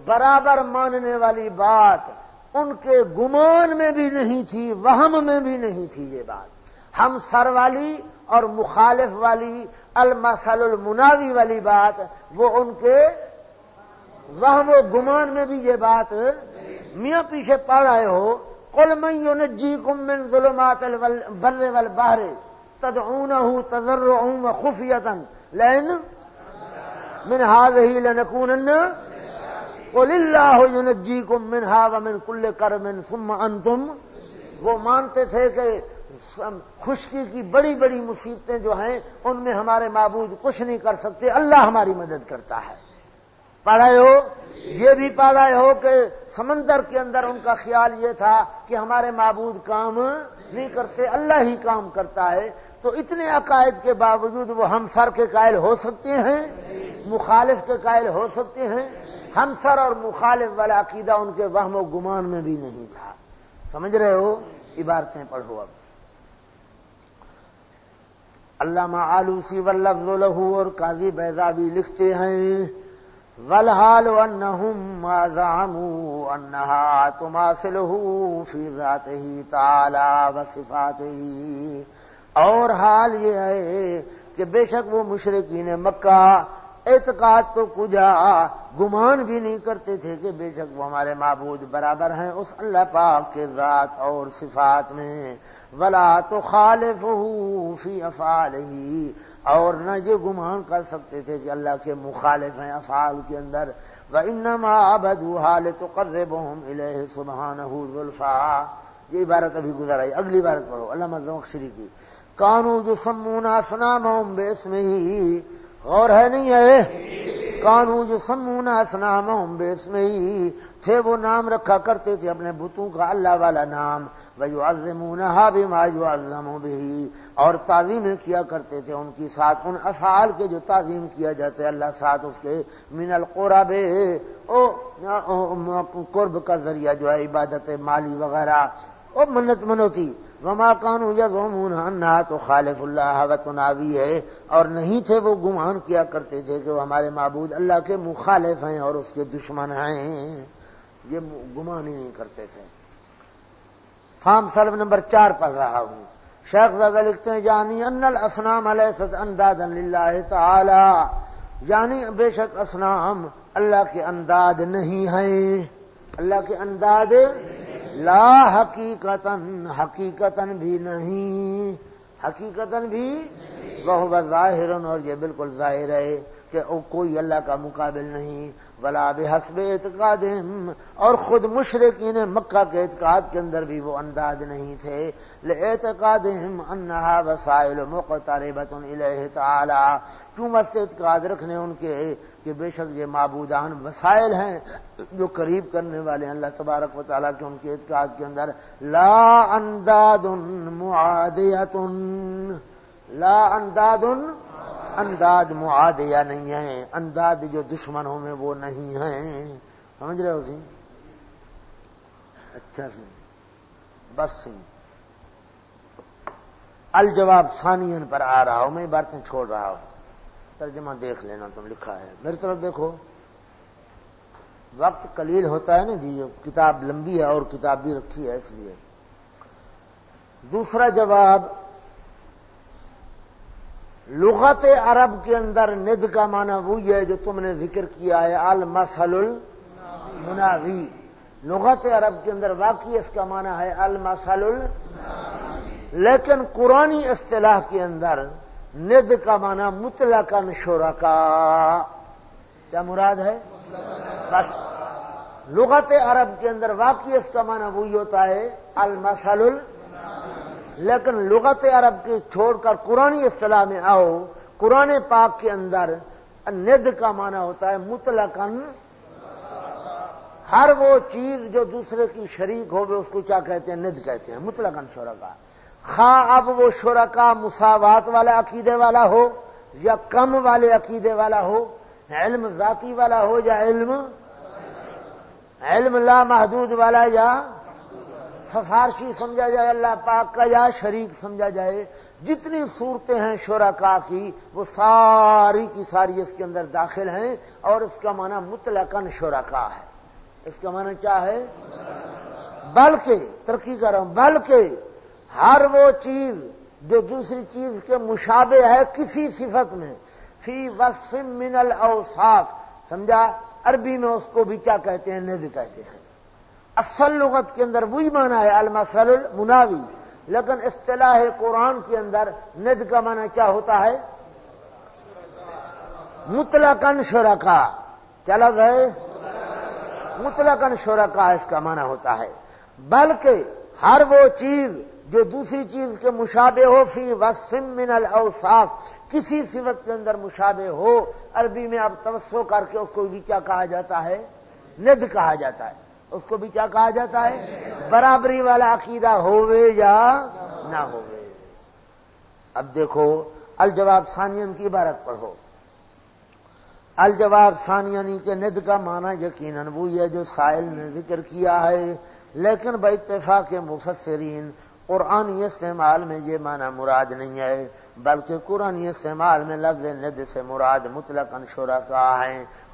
برابر ماننے والی بات ان کے گمان میں بھی نہیں تھی، وہم میں بھی نہیں تھی یہ بات۔ ہم سر والی اور مخالف والی المسل المناوی والی بات، وہ ان کے وہم و گمان میں بھی یہ بات میاں پیچھے پڑ رہے ہو کل میں جی کم من ظلمات بر ول باہر تد اون ہوں تذر اون خفیتن لین من ہاض ہی لنکون قل اللہ ينجيكم منها ومن كل كرم ثم انتم. وہ مانتے تھے کہ خشکی کی بڑی بڑی مصیبتیں جو ہیں، ان میں ہمارے معبود کچھ نہیں کر سکتے، اللہ ہماری مدد کرتا ہے۔ پڑھائے ہو؟ یہ بھی پڑھائے ہو کہ سمندر کے اندر ان کا خیال یہ تھا کہ ہمارے معبود کام نہیں کرتے، اللہ ہی کام کرتا ہے۔ تو اتنے عقائد کے باوجود وہ ہم سر کے قائل ہو سکتے ہیں، مخالف کے قائل ہو سکتے ہیں۔ ہم سر اور مخالف والا عقیدہ ان کے وہم و گمان میں بھی نہیں تھا۔ سمجھ رہے ہو؟ عبارتیں پڑھو اب۔ علامہ آلوسی ولفظ لہو اور قاضی بیزابی لکھتے ہیں۔ ولحال انہا تماسل فی ذات ہی تالا و صفات ہی اور حال یہ ہے کہ بے شک وہ مشرقین مکہ اعتقاد تو کجا گمان بھی نہیں کرتے تھے کہ بے شک وہ ہمارے معبود برابر ہیں اس اللہ پاک کے ذات اور صفات میں. ولا تو خالف فی افعال ہی اور نہ یہ گمان کر سکتے تھے کہ اللہ کے مخالف ہیں افعال کے اندر۔ وہ انما آبد حال تو قرر بہم الہ سبحان یہ عبارت ابھی گزر آئی۔ اگلی عبارت پڑھو۔ اللہ مزمخشری کی کانو جو سمونا سنام بے اس میں ہی غور ہے نہیں ہے؟ کانو جو سمونا اسنام بے اس میں ہی تھے وہ نام رکھا کرتے تھے اپنے بتوں کا اللہ والا نام۔ وہ عزمون بھی ماجو بھی اور تعظیم کیا کرتے تھے ان کی، ساتھ ان افعال کے جو تعظیم کیا جاتے اللہ ساتھ اس کے من القرب، او قرب کا ذریعہ جو ہے، عبادت مالی وغیرہ، او، منت منوتی۔ وما کانو یزعمون انہا تو خالف اللہ و تناوی ہے۔ اور نہیں تھے وہ گمان کیا کرتے تھے کہ وہ ہمارے معبود اللہ کے مخالف ہیں اور اس کے دشمن ہیں۔ یہ گمان ہی نہیں کرتے تھے۔ فارم سلب نمبر چار پڑھ رہا ہوں۔ شیخ زادہ لکھتے ہیں جانی ان الاسنام علیہ انداد اللہ تعالی۔ یعنی بے شک اسنام اللہ کے انداد نہیں ہیں۔ اللہ کے انداد لا حقیقت حقیقت بھی نہیں۔ حقیقت بھی وہ ظاہر اور یہ بالکل ظاہر ہے کہ کوئی اللہ کا مقابل نہیں۔ بلا بحسب اعتقاد اور خود مشرقین مکہ کے اعتقاد کے اندر بھی وہ انداز نہیں تھے۔ اعتقاد انہا وسائل مقتربت الیہ تعالی، کیوں مست اعتقاد رکھنے ان کے کہ بے شک یہ معبودان وسائل ہیں جو قریب کرنے والے ہیں۔ اللہ تبارک و تعالیٰ کے ان کے اعتقاد کے اندر، لا انداد معادیت لا انداد انداز معادیہ نہیں ہے، انداز جو دشمنوں میں وہ نہیں ہیں سمجھ رہے ہو سی اچھا سی بس سی الجواب ثانین پر آ رہا ہوں، میں باتیں چھوڑ رہا ہوں۔ ترجمہ دیکھ لینا تم، لکھا ہے۔ میری طرف دیکھو۔ وقت قلیل ہوتا ہے نا جی کتاب لمبی ہے اور کتاب بھی رکھی ہے اس لیے۔ دوسرا جواب لغت عرب کے اندر ند کا معنی وہی ہے جو تم نے ذکر کیا ہے المسل المناوی لغت عرب کے اندر واقعی اس کا معنی ہے المسل لیکن قرآن اصطلاح کے اندر ند کا معنی مطلق شورا کا کیا مراد ہے؟ بس۔ لغت عرب کے اندر واقعی اس کا معنی وہی ہوتا ہے المسل لیکن لغت عرب کے چھوڑ کر قرآن اصطلاح میں آؤ، قرآن پاک کے اندر ند کا معنی ہوتا ہے مطلقن ہر وہ چیز جو دوسرے کی شریک ہو اس کو کیا کہتے ہیں؟ ند کہتے ہیں مطلقن شرکا۔ خواہ اب وہ شرکا مساوات والا عقیدے والا ہو یا کم والے عقیدے والا ہو، علم ذاتی والا ہو یا علم علم لا محدود والا یا سفارشی سمجھا جائے، اللہ پاک کا یا شریک سمجھا جائے، جتنی صورتیں ہیں شرکا کی، وہ ساری کی ساری اس کے اندر داخل ہیں اور اس کا معنی مطلقاً شرکا ہے۔ اس کا معنی کیا ہے؟ بلکہ، ترقی کر رہا ہوں، بلکہ ہر وہ چیز جو دوسری چیز کے مشابہ ہے کسی صفت میں، فی وصف من الاوصاف، سمجھا؟ عربی میں اس کو بھی کیا کہتے ہیں؟ ند کہتے ہیں۔ اصل لغت کے اندر وہی مانا ہے المسل المناوی۔ لیکن اصطلاح قرآن کے اندر ند کا معنی کیا ہوتا ہے؟ مطلقن شرکا۔ چلا گئے؟ مطلقن شرکا اس کا معنی ہوتا ہے۔ بلکہ ہر وہ چیز جو دوسری چیز کے مشابہ ہو، فی وصف من الاوصاف۔ کسی صفت کے اندر مشابہ ہو، عربی میں اب توسو کر کے اس کو بھی کیا کہا جاتا ہے؟ ند کہا جاتا ہے۔ اس کو بھی کیا کہا جاتا ہے؟ برابری والا عقیدہ ہوئے یا نہ ہوئے اب دیکھو، الجواب ثانین کی عبارت پڑھو الجواب ثانیانی کے ند کا معنی یقیناً وہ یہ جو سائل نے ذکر کیا ہے۔ لیکن بھائی اتفاق مفسرین قرآن استعمال میں یہ معنی مراد نہیں ہے، بلکہ قرآن استعمال میں لفظ ند سے مراد مطلق انشورہ کا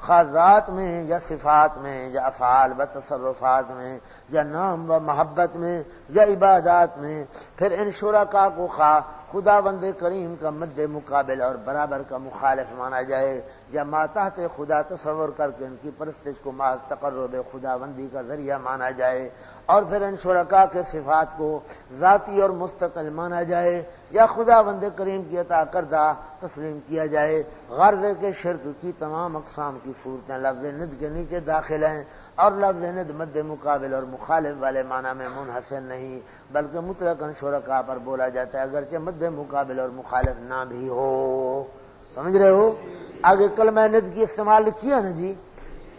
خاضات میں یا صفات میں یا افعال و تصرفات میں یا نام و محبت میں یا عبادات میں، پھر ان شرکا کو خواہ خدا بند کریم کا مد مقابل اور برابر کا مخالف مانا جائے، یا ماتحت خدا تصور کر کے ان کی پرستش کو محض تقرب خدا بندی کا ذریعہ مانا جائے اور پھر ان شرکا کے صفات کو ذاتی اور مستقل مانا جائے، یا خدا بند کریم کی عطا کردہ تسلیم کیا جائے۔ غرض کے شرک کی تمام اقسام کی صورتیں لفظ ند کے نیچے داخل ہیں۔ اور لفظ ند مد مقابل اور مخالف والے معنی میں منحصر نہیں، بلکہ مطلق شرکا پر بولا جاتا ہے، اگرچہ مد مقابل اور مخالف نہ بھی ہو۔ سمجھ رہے ہو؟ آگے کل میں ند کی استعمال کیا نا جی؟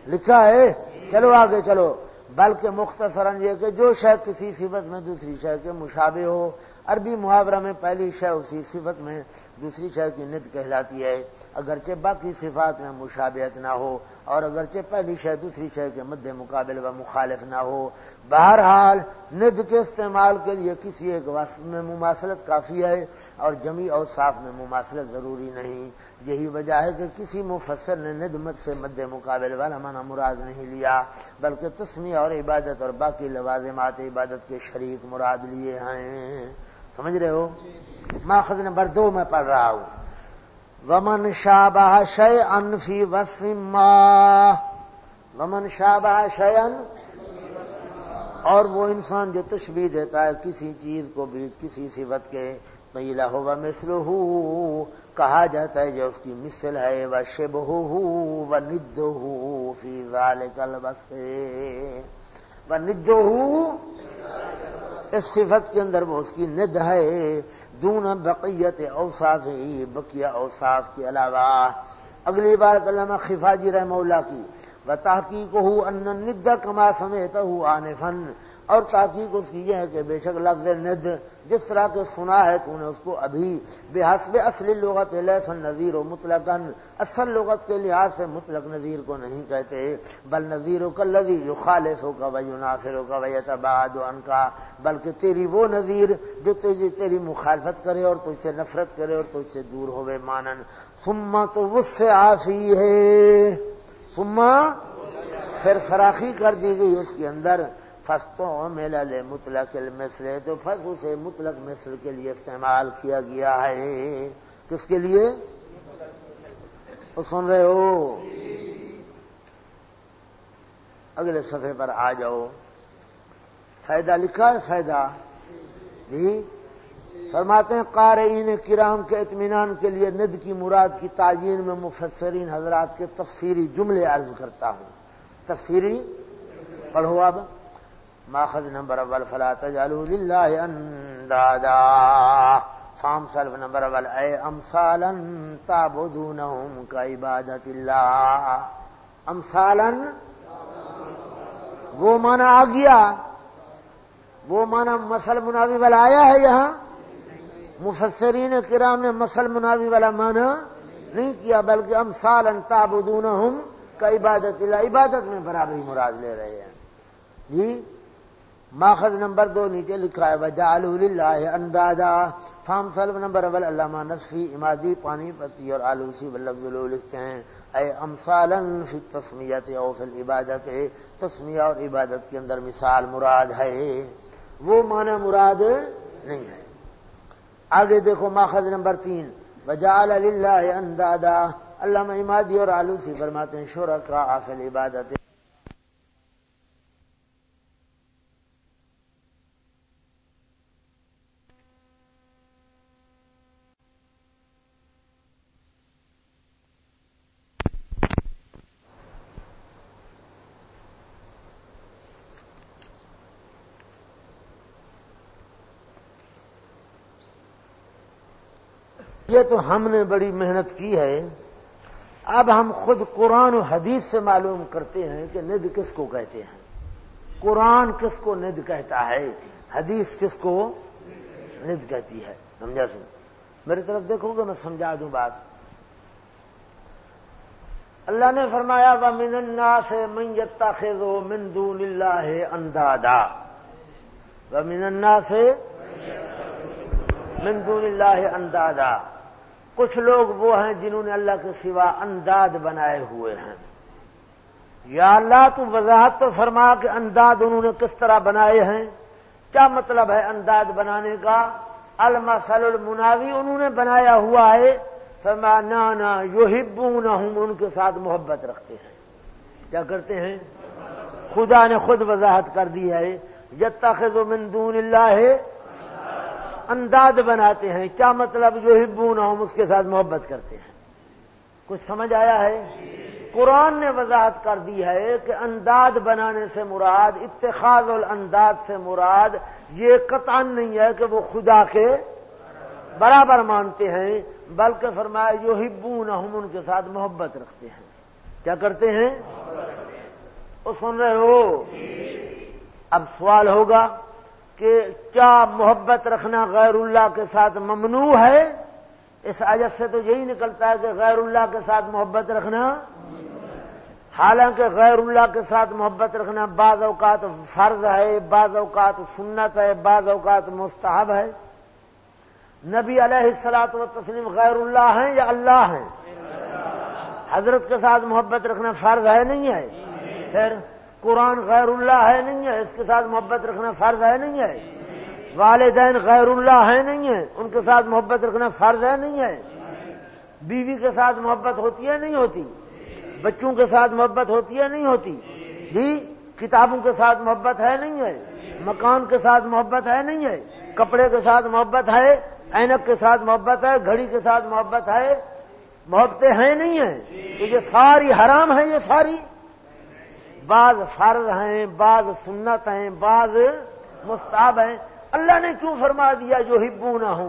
لکھا ہے، چلو آگے چلو۔ بلکہ مختصراً یہ کہ جو شاید کسی صفت میں دوسری شے کے مشابہ ہو، عربی محاورہ میں پہلی شے اسی صفت میں دوسری شے کی ند کہلاتی ہے۔ اگرچہ باقی صفات میں مشابہت نہ ہو اور اگرچہ پہلی شے دوسری شے کے مد مقابل و مخالف نہ ہو بہرحال ند کے استعمال کے لیے کسی ایک وصف میں مماثلت کافی ہے اور جمی اور صاف میں مماثلت ضروری نہیں۔ یہی وجہ ہے کہ کسی مفسر نے ند مد سے مد مقابل والا معنی مراد نہیں لیا بلکہ تسمی اور عبادت اور باقی لوازمات عبادت کے شریک مراد لیے ہیں۔ سمجھ رہے ہو؟ ماخذ نمبر دو میں پڑھ رہا ہوں۔ ومن شابہ شے انفی وسیم ومن شابہ شے اور وہ انسان جو تشبیح دیتا ہے کسی چیز کو بیچ کسی صفت کے پیلا ہوگا مسل کہا جاتا ہے جو اس کی مثل ہے وہ شب ہو وہ ند ہو فی کل بس وہ ند اس صفت کے اندر وہ اس کی ند ہے۔ دون بقیت اوصاف ہی بقیہ اوساف کے علاوہ۔ اگلی بار علامہ خفاجی رحم اللہ کی و تحقیق ہو ان ندا کما سمیت ہو آنے فن اور تحقیق اس کی یہ ہے کہ بے شک لفظ ند جس طرح کے سنا ہے تو نے اس کو ابھی بے حسب اصل لغت لہسن نذیر و مطلق اصل لغت کے لحاظ سے مطلق نذیر کو نہیں کہتے، بل نذیر و کلزی جو خالص ہو کا وہی نافر ہو کا وہی تباد ان کا بلکہ تیری وہ نذیر جو تجھے تیری مخالفت کرے اور تجھ سے نفرت کرے اور تجھ سے دور ہوئے مانن۔ سما تو اس سے آفی ہے سما پھر فراخی کر دی گئی اس کے اندر۔ فستوں میں لے مطلق المصر تو فس اسے مطلق مصر کے لیے استعمال کیا گیا ہے۔ کس کے لیے؟ سن رہے ہو؟ اگلے صفحے پر آ جاؤ۔ فائدہ لکھا ہے، فائدہ۔ جی؟ فرماتے ہیں، قارئین کرام کے اطمینان کے لیے ند کی مراد کی تعین میں مفسرین حضرات کے تفسیری جملے عرض کرتا ہوں۔ تفسیری؟ پڑھو اب۔ ماخذ نمبر اول فلا تجعلوا لله اندادا. فام سلف نمبر اول، اے امثالا تعبدونهم كعبادت اللہ امثالا؟ وہ مانا آ گیا. وہ مانا مسل مناوی والا آیا ہے یہاں؟ مفسرین کرام نے مسل مناوی والا مانا نہیں کیا، بلکہ امثالا تعبدونهم کا عبادت اللہ عبادت میں برابری مراد لے رہے ہیں۔ جی؟ ماخذ نمبر دو نیچے لکھا ہے وجہ اللہ اندازہ فام سلب نمبر اول علامہ نصفی امادی، پانی پتی اور آلوسی ولو لکھتے ہیں۔ اے امسالن فی تسمیت او فی عبادت تسمیہ اور عبادت کے اندر مثال مراد ہے۔ وہ معنی مراد نہیں ہے۔ آگے دیکھو ماخذ نمبر تین وجال اللہ اندادا علامہ امادی اور آلوسی فرماتے ہیں شرکا آفل عبادت یہ تو ہم نے بڑی محنت کی ہے۔ اب ہم خود قرآن و حدیث سے معلوم کرتے ہیں کہ ند کس کو کہتے ہیں۔ قرآن کس کو ند کہتا ہے؟ حدیث کس کو ند کہتی ہے؟ سمجھا سن؟ میری طرف دیکھو گے میں سمجھا دوں بات۔ اللہ نے فرمایا و من سے منجتا خیزو اللہ اندادا و من سے مندون اللہ اندادا کچھ لوگ وہ ہیں جنہوں نے اللہ کے سوا انداز بنائے ہوئے ہیں۔ یا اللہ، تو وضاحت تو فرما کہ انداز انہوں نے کس طرح بنائے ہیں۔ کیا مطلب ہے انداز بنانے کا؟ المسل المناوی انہوں نے بنایا ہوا ہے۔ فرما نانا یو ہبو ان کے ساتھ محبت رکھتے ہیں۔ کیا کرتے ہیں؟ خدا نے خود وضاحت کر دی ہے۔ جتخذ من دون اللہ ہے انداز بناتے ہیں کیا مطلب جو ہبون ہم اس کے ساتھ محبت کرتے ہیں۔ کچھ سمجھ آیا ہے؟ قرآن نے وضاحت کر دی ہے کہ انداز بنانے سے مراد، اتخاذ الانداز سے مراد یہ قطع نہیں ہے کہ وہ خدا کے برابر مانتے ہیں، بلکہ فرمایا جو ہبون ہم ان کے ساتھ محبت رکھتے ہیں۔ کیا کرتے ہیں؟ وہ سن رہے ہو؟ اب سوال ہوگا کہ کیا محبت رکھنا غیر اللہ کے ساتھ ممنوع ہے؟ اس عجت سے تو یہی نکلتا ہے کہ غیر اللہ کے ساتھ محبت رکھنا حالانکہ غیر اللہ کے ساتھ محبت رکھنا بعض اوقات فرض ہے، بعض اوقات سنت ہے، بعض اوقات مستحب ہے۔ نبی علیہ السلاط و تسلیم غیر اللہ ہیں یا اللہ ہیں؟ حضرت کے ساتھ محبت رکھنا فرض ہے، نہیں ہے؟ پھر قرآن غیر اللہ ہے نہیں ہے، اس کے ساتھ محبت رکھنا فرض ہے نہیں ہے۔ والدین غیر اللہ ہے نہیں ہے ان کے ساتھ محبت رکھنا فرض ہے نہیں ہے۔ بیوی کے ساتھ محبت ہوتی ہے نہیں ہوتی۔ بچوں کے ساتھ محبت ہوتی ہے نہیں ہوتی۔ جی کتابوں کے ساتھ محبت ہے نہیں ہے۔ مکان کے ساتھ محبت ہے نہیں ہے۔ کپڑے کے ساتھ محبت ہے، اینک کے ساتھ محبت ہے، گھڑی کے ساتھ محبت ہے۔ محبتیں ہیں نہیں ہیں۔ تو یہ ساری حرام ہیں، یہ ساری۔ بعض فرض ہیں، بعض سنت ہیں، بعض مستاب ہیں۔ اللہ نے کیوں فرما دیا جو ہبو نہ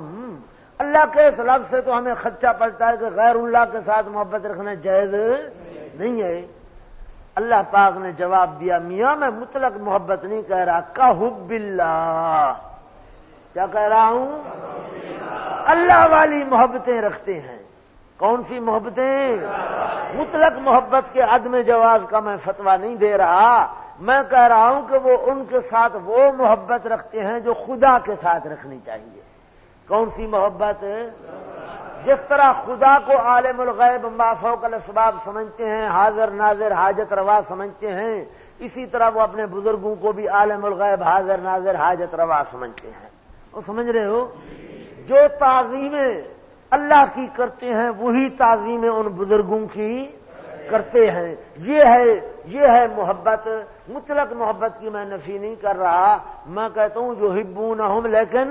اللہ کے اس لفظ سے تو ہمیں خدشہ پڑتا ہے کہ غیر اللہ کے ساتھ محبت رکھنا جائز نہیں ہے۔ اللہ پاک نے جواب دیا، میاں میں مطلق محبت نہیں کہہ رہا کہ حب اللہ۔ کیا کہہ رہا ہوں؟ اللہ والی محبتیں رکھتے ہیں۔ کون سی محبتیں؟ مطلق محبت کے عدم جواز کا میں فتوا نہیں دے رہا۔ میں کہہ رہا ہوں کہ وہ ان کے ساتھ وہ محبت رکھتے ہیں جو خدا کے ساتھ رکھنی چاہیے۔ کون سی محبت؟ جس طرح خدا کو عالم الغیب مافوق الاسباب سمجھتے ہیں، حاضر ناظر حاجت روا سمجھتے ہیں، اسی طرح وہ اپنے بزرگوں کو بھی عالم الغیب، حاضر ناظر حاجت روا سمجھتے ہیں۔ وہ سمجھ رہے ہو؟ جو تعظیمیں اللہ کی کرتے ہیں، وہی تعظیم ان بزرگوں کی کرتے ہیں۔ یہ ہے یہ ہے محبت۔ مطلق محبت کی میں نفی نہیں کر رہا۔ میں کہتا ہوں جو ہبو نہ ہوں لیکن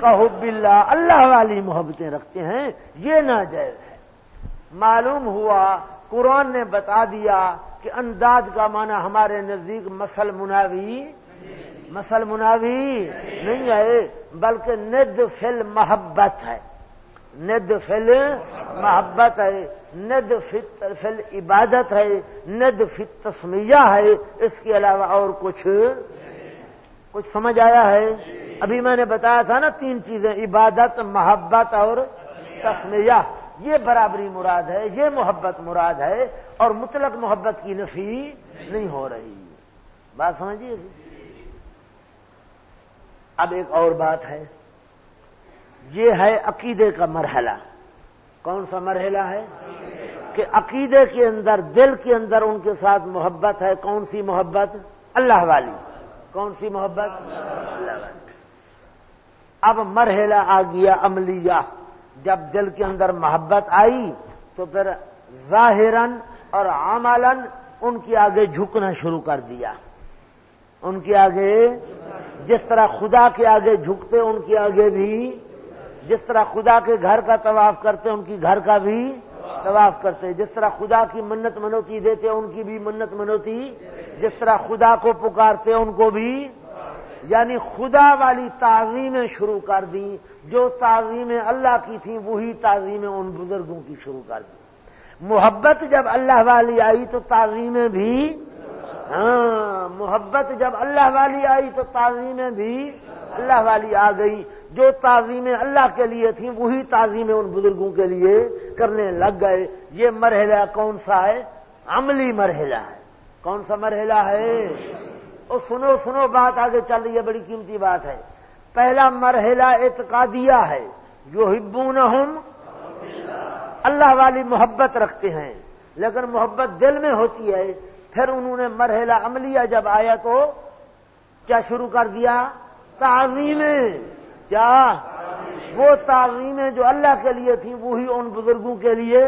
کہ اللہ اللہ والی محبتیں رکھتے ہیں۔ یہ نہ جائز ہے۔ معلوم ہوا، قرآن نے بتا دیا کہ انداز کا معنی ہمارے نزدیک مسل مناوی مسل مناوی نہیں ہے، بلکہ ند فل محبت ہے۔ ند فل محبت ہے ند فل عبادت ہے ند فت تسمیہ ہے۔ اس کے علاوہ اور کچھ؟ کچھ سمجھ آیا ہے؟ ابھی میں نے بتایا تھا نا تین چیزیں، عبادت، محبت اور تسمیہ۔ یہ برابری مراد ہے، یہ محبت مراد ہے اور مطلق محبت کی نفی نہیں ہو رہی۔ بات سمجھیے؟ اب ایک اور بات ہے۔ یہ ہے عقیدے کا مرحلہ۔ کون سا مرحلہ ہے؟ کہ عقیدے کے اندر، دل کے اندر ان کے ساتھ محبت ہے۔ کون سی محبت؟ اللہ والی۔ کون سی محبت؟ اللہ والی۔ اب مرحلہ آ گیا عملیہ۔ جب دل کے اندر محبت آئی تو پھر ظاہراً اور عملاً ان کی آگے جھکنا شروع کر دیا۔ ان کے آگے، جس طرح خدا کے آگے جھکتے، ان کے آگے بھی جس طرح خدا کے گھر کا طواف کرتے ان کی گھر کا بھی طواف کرتے جس طرح خدا کی منت منوتی دیتے ان کی بھی منت منوتی۔ جس طرح خدا کو پکارتے ان کو بھی۔ یعنی خدا والی تعظیمیں شروع کر دی جو تعظیمیں اللہ کی تھیں، وہی تعظیمیں ان بزرگوں کی شروع کر دی محبت جب اللہ والی آئی تو تعظیمیں بھی۔ ہاں محبت جب اللہ والی آئی تو تعظیمیں بھی اللہ والی آ گئی جو تعظیمیں اللہ کے لیے تھیں، وہی تعظیمیں ان بزرگوں کے لیے کرنے لگ گئے۔ یہ مرحلہ کون سا ہے؟ عملی مرحلہ ہے۔ کون سا مرحلہ ہے؟ اور سنو سنو بات آگے چل رہی ہے، بڑی قیمتی بات ہے۔ پہلا مرحلہ اعتقادیہ ہے۔ جو ہبون اللہ والی محبت رکھتے ہیں۔ لیکن محبت دل میں ہوتی ہے۔ پھر انہوں نے مرحلہ عملیہ جب آیا تو کیا شروع کر دیا؟ تعظیمیں۔ کیا وہ تعظیمیں جو اللہ کے لیے تھیں وہی ان بزرگوں کے لیے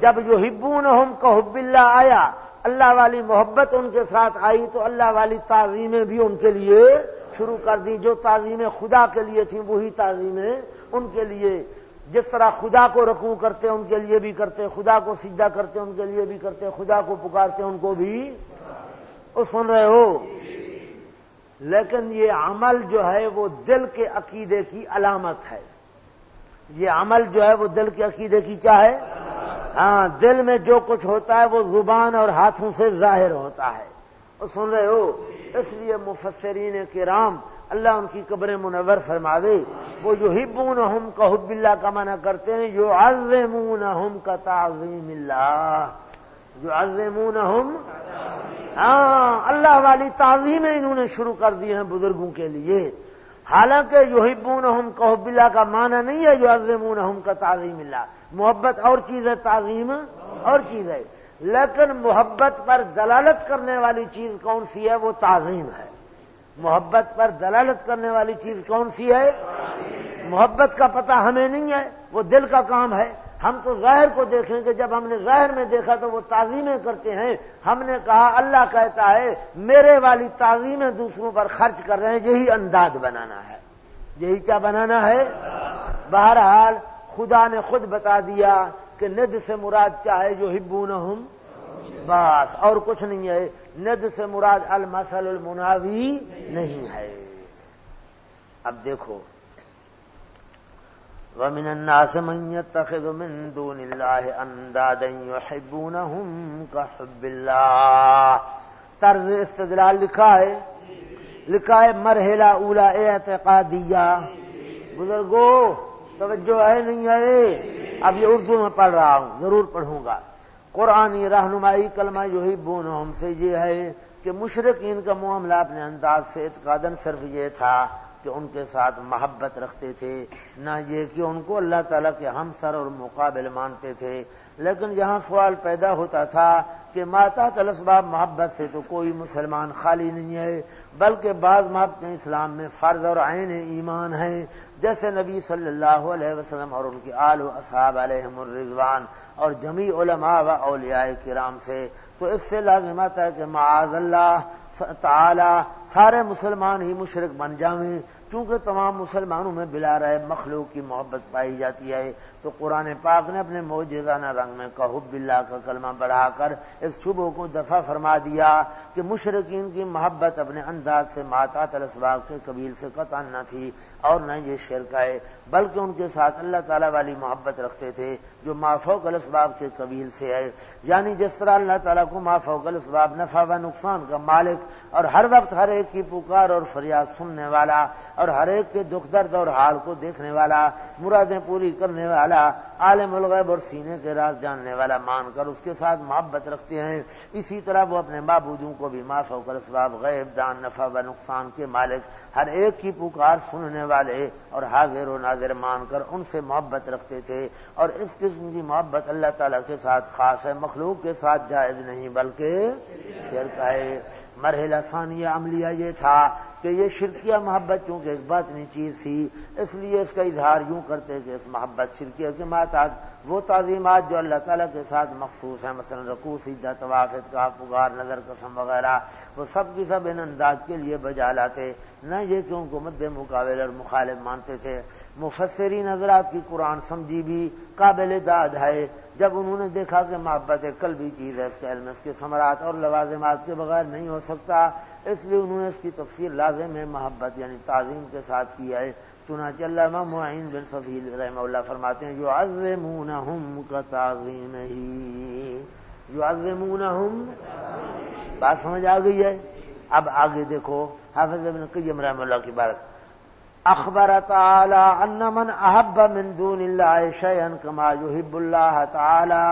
جب جو ہبون ہم کا حب اللہ آیا اللہ والی محبت ان کے ساتھ آئی تو اللہ والی تعظیمیں بھی ان کے لیے شروع کر دی جو تعظیمیں خدا کے لیے تھیں وہی تعظیمیں ان کے لیے جس طرح خدا کو رکوع کرتے ان کے لیے بھی کرتے خدا کو سیدھا کرتے ان کے لیے بھی کرتے خدا کو پکارتے ان کو بھی۔ وہ سن رہے ہو؟ لیکن یہ عمل جو ہے وہ دل کے عقیدے کی علامت ہے۔ یہ عمل جو ہے وہ دل کے عقیدے کی کیا ہے؟ ہاں دل میں جو کچھ ہوتا ہے وہ زبان اور ہاتھوں سے ظاہر ہوتا ہے۔ وہ سن رہے ہو؟ اس لیے مفسرین کرام اللہ ان کی قبر منور فرماوے وہ جو ہبون ہم کا حب اللہ کا منع کرتے ہیں جو عزمون ہم کا تعظیم اللہ۔ جو عزمون ہاں اللہ والی تعظیمیں انہوں نے شروع کر دی ہیں بزرگوں کے لیے۔ حالانکہ جو ہبون ہم کا اللہ کا معنی نہیں ہے جو عزمون ہم کا تعظیم اللہ۔ محبت اور چیز ہے، تعظیم اور چیز ہے۔ لیکن محبت پر دلالت کرنے والی چیز کون سی ہے؟ وہ تعظیم ہے۔ محبت پر دلالت کرنے والی چیز کون سی ہے؟ محبت کا پتہ ہمیں نہیں ہے، وہ دل کا کام ہے۔ ہم تو ظاہر کو دیکھیں کہ جب ہم نے ظاہر میں دیکھا تو وہ تعظیمیں کرتے ہیں۔ ہم نے کہا، اللہ کہتا ہے، میرے والی تعظیمیں دوسروں پر خرچ کر رہے ہیں، یہی انداز بنانا ہے۔ یہی کیا بنانا ہے؟ بہرحال خدا نے خود بتا دیا کہ ند سے مراد چاہے جو ہبون ہوں بس، اور کچھ نہیں ہے۔ ند سے مراد المسل المناوی نہیں ہے۔ اب دیکھو ومن الناس من يتخذ من دون الله اندادا يحبونهم كحب الله. طرز استدلال لکھا ہے لکھا ہے مرحلہ اولا اعتقادیہ. بزرگو، توجہ ہے نہیں ہے؟ اب یہ اردو میں پڑھ رہا ہوں، ضرور پڑھوں گا. قرآنی رہنمائی کلمہ جو ہی بون ہم سے یہ ہے کہ مشرقین کا معاملہ اپنے انداز سے اعتقادن صرف یہ تھا کہ ان کے ساتھ محبت رکھتے تھے، نہ یہ کہ ان کو اللہ تعالیٰ کے ہم سر اور مقابل مانتے تھے۔ لیکن یہاں سوال پیدا ہوتا تھا کہ ماتا تلسباب محبت سے تو کوئی مسلمان خالی نہیں ہے، بلکہ بعض محبتیں اسلام میں فرض اور عین ایمان ہیں۔ جیسے نبی صلی اللہ علیہ وسلم اور ان کی آل و اصحاب علیہ الرضوان اور جمی علماء و اولیاء کرام سے۔ تو اس سے لازمت ہے کہ معاذ اللہ، تعالی، سارے مسلمان ہی مشرق بن جائیں چونکہ تمام مسلمانوں میں بلا رہے مخلوق کی محبت پائی جاتی ہے۔ تو قرآن پاک نے اپنے موجودانہ رنگ میں کہب بلّہ کا کلمہ بڑھا کر اس شبوں کو دفع فرما دیا کہ مشرقین کی محبت اپنے انداز سے ماتا تلسباب کے قبیل سے قطع نہ تھی اور نہ یہ شرک ہے بلکہ ان کے ساتھ اللہ تعالیٰ والی محبت رکھتے تھے جو مافوق الاسباب کے قبیل سے ہے یعنی جس طرح اللہ تعالیٰ کو مافوق الاسباب نفع و نقصان کا مالک اور ہر وقت ہر ایک کی پکار اور فریاد سننے والا اور ہر ایک کے دکھ درد اور حال کو دیکھنے والا، مرادیں پوری کرنے والا عالم الغیب اور سینے کے راز جاننے والا مان کر اس کے ساتھ محبت رکھتے ہیں۔ اسی طرح وہ اپنے معبودوں کو بھی معاف ہو کر اسباب غیب، دان نفع و نقصان کے مالک، ہر ایک کی پکار سننے والے اور حاضر و ناظر مان کر ان سے محبت رکھتے تھے۔ اور اس قسم کی محبت اللہ تعالیٰ کے ساتھ خاص ہے، مخلوق کے ساتھ جائز نہیں، بلکہ شرک ہے۔ مرحلہ ثانیہ عملیہ یہ تھا کہ یہ شرکیہ محبت چونکہ ایک بات نہیں چیز تھی، اس لیے اس کا اظہار یوں کرتے کہ اس محبت شرکیہ کے ماتحت، وہ تعظیمات جو اللہ تعالیٰ کے ساتھ مخصوص ہیں، مثلا رقو سیدھا طوافت کا پگار نظر، قسم وغیرہ، وہ سب کی سب ان انداز کے لیے بجا لاتے، نہ یہ کہ ان کو مد مقابل اور مخالف مانتے تھے۔ مفسری نظرات کی قرآن سمجھی بھی قابل داد ہے جب انہوں نے دیکھا کہ محبت کل بھی چیز ہے اس کے علم، اس کے ثمرات اور لوازمات کے بغیر نہیں ہو سکتا، اس لیے انہوں نے اس کی تفصیل لازم ہے، محبت یعنی تعظیم کے ساتھ کیا ہے۔ چنانچہ علامہ معین بن صفیل رحمہ اللہ فرماتے ہیں جو عزمونہم کا تعظیم ہی جو بات سمجھ آ گئی ہے؟ اب آگے دیکھو، حافظ ابن قیم رحمہ اللہ کی بارت اخبر تعالی ان من احب من دون اللہ شیئا کما یحب اللہ تعالی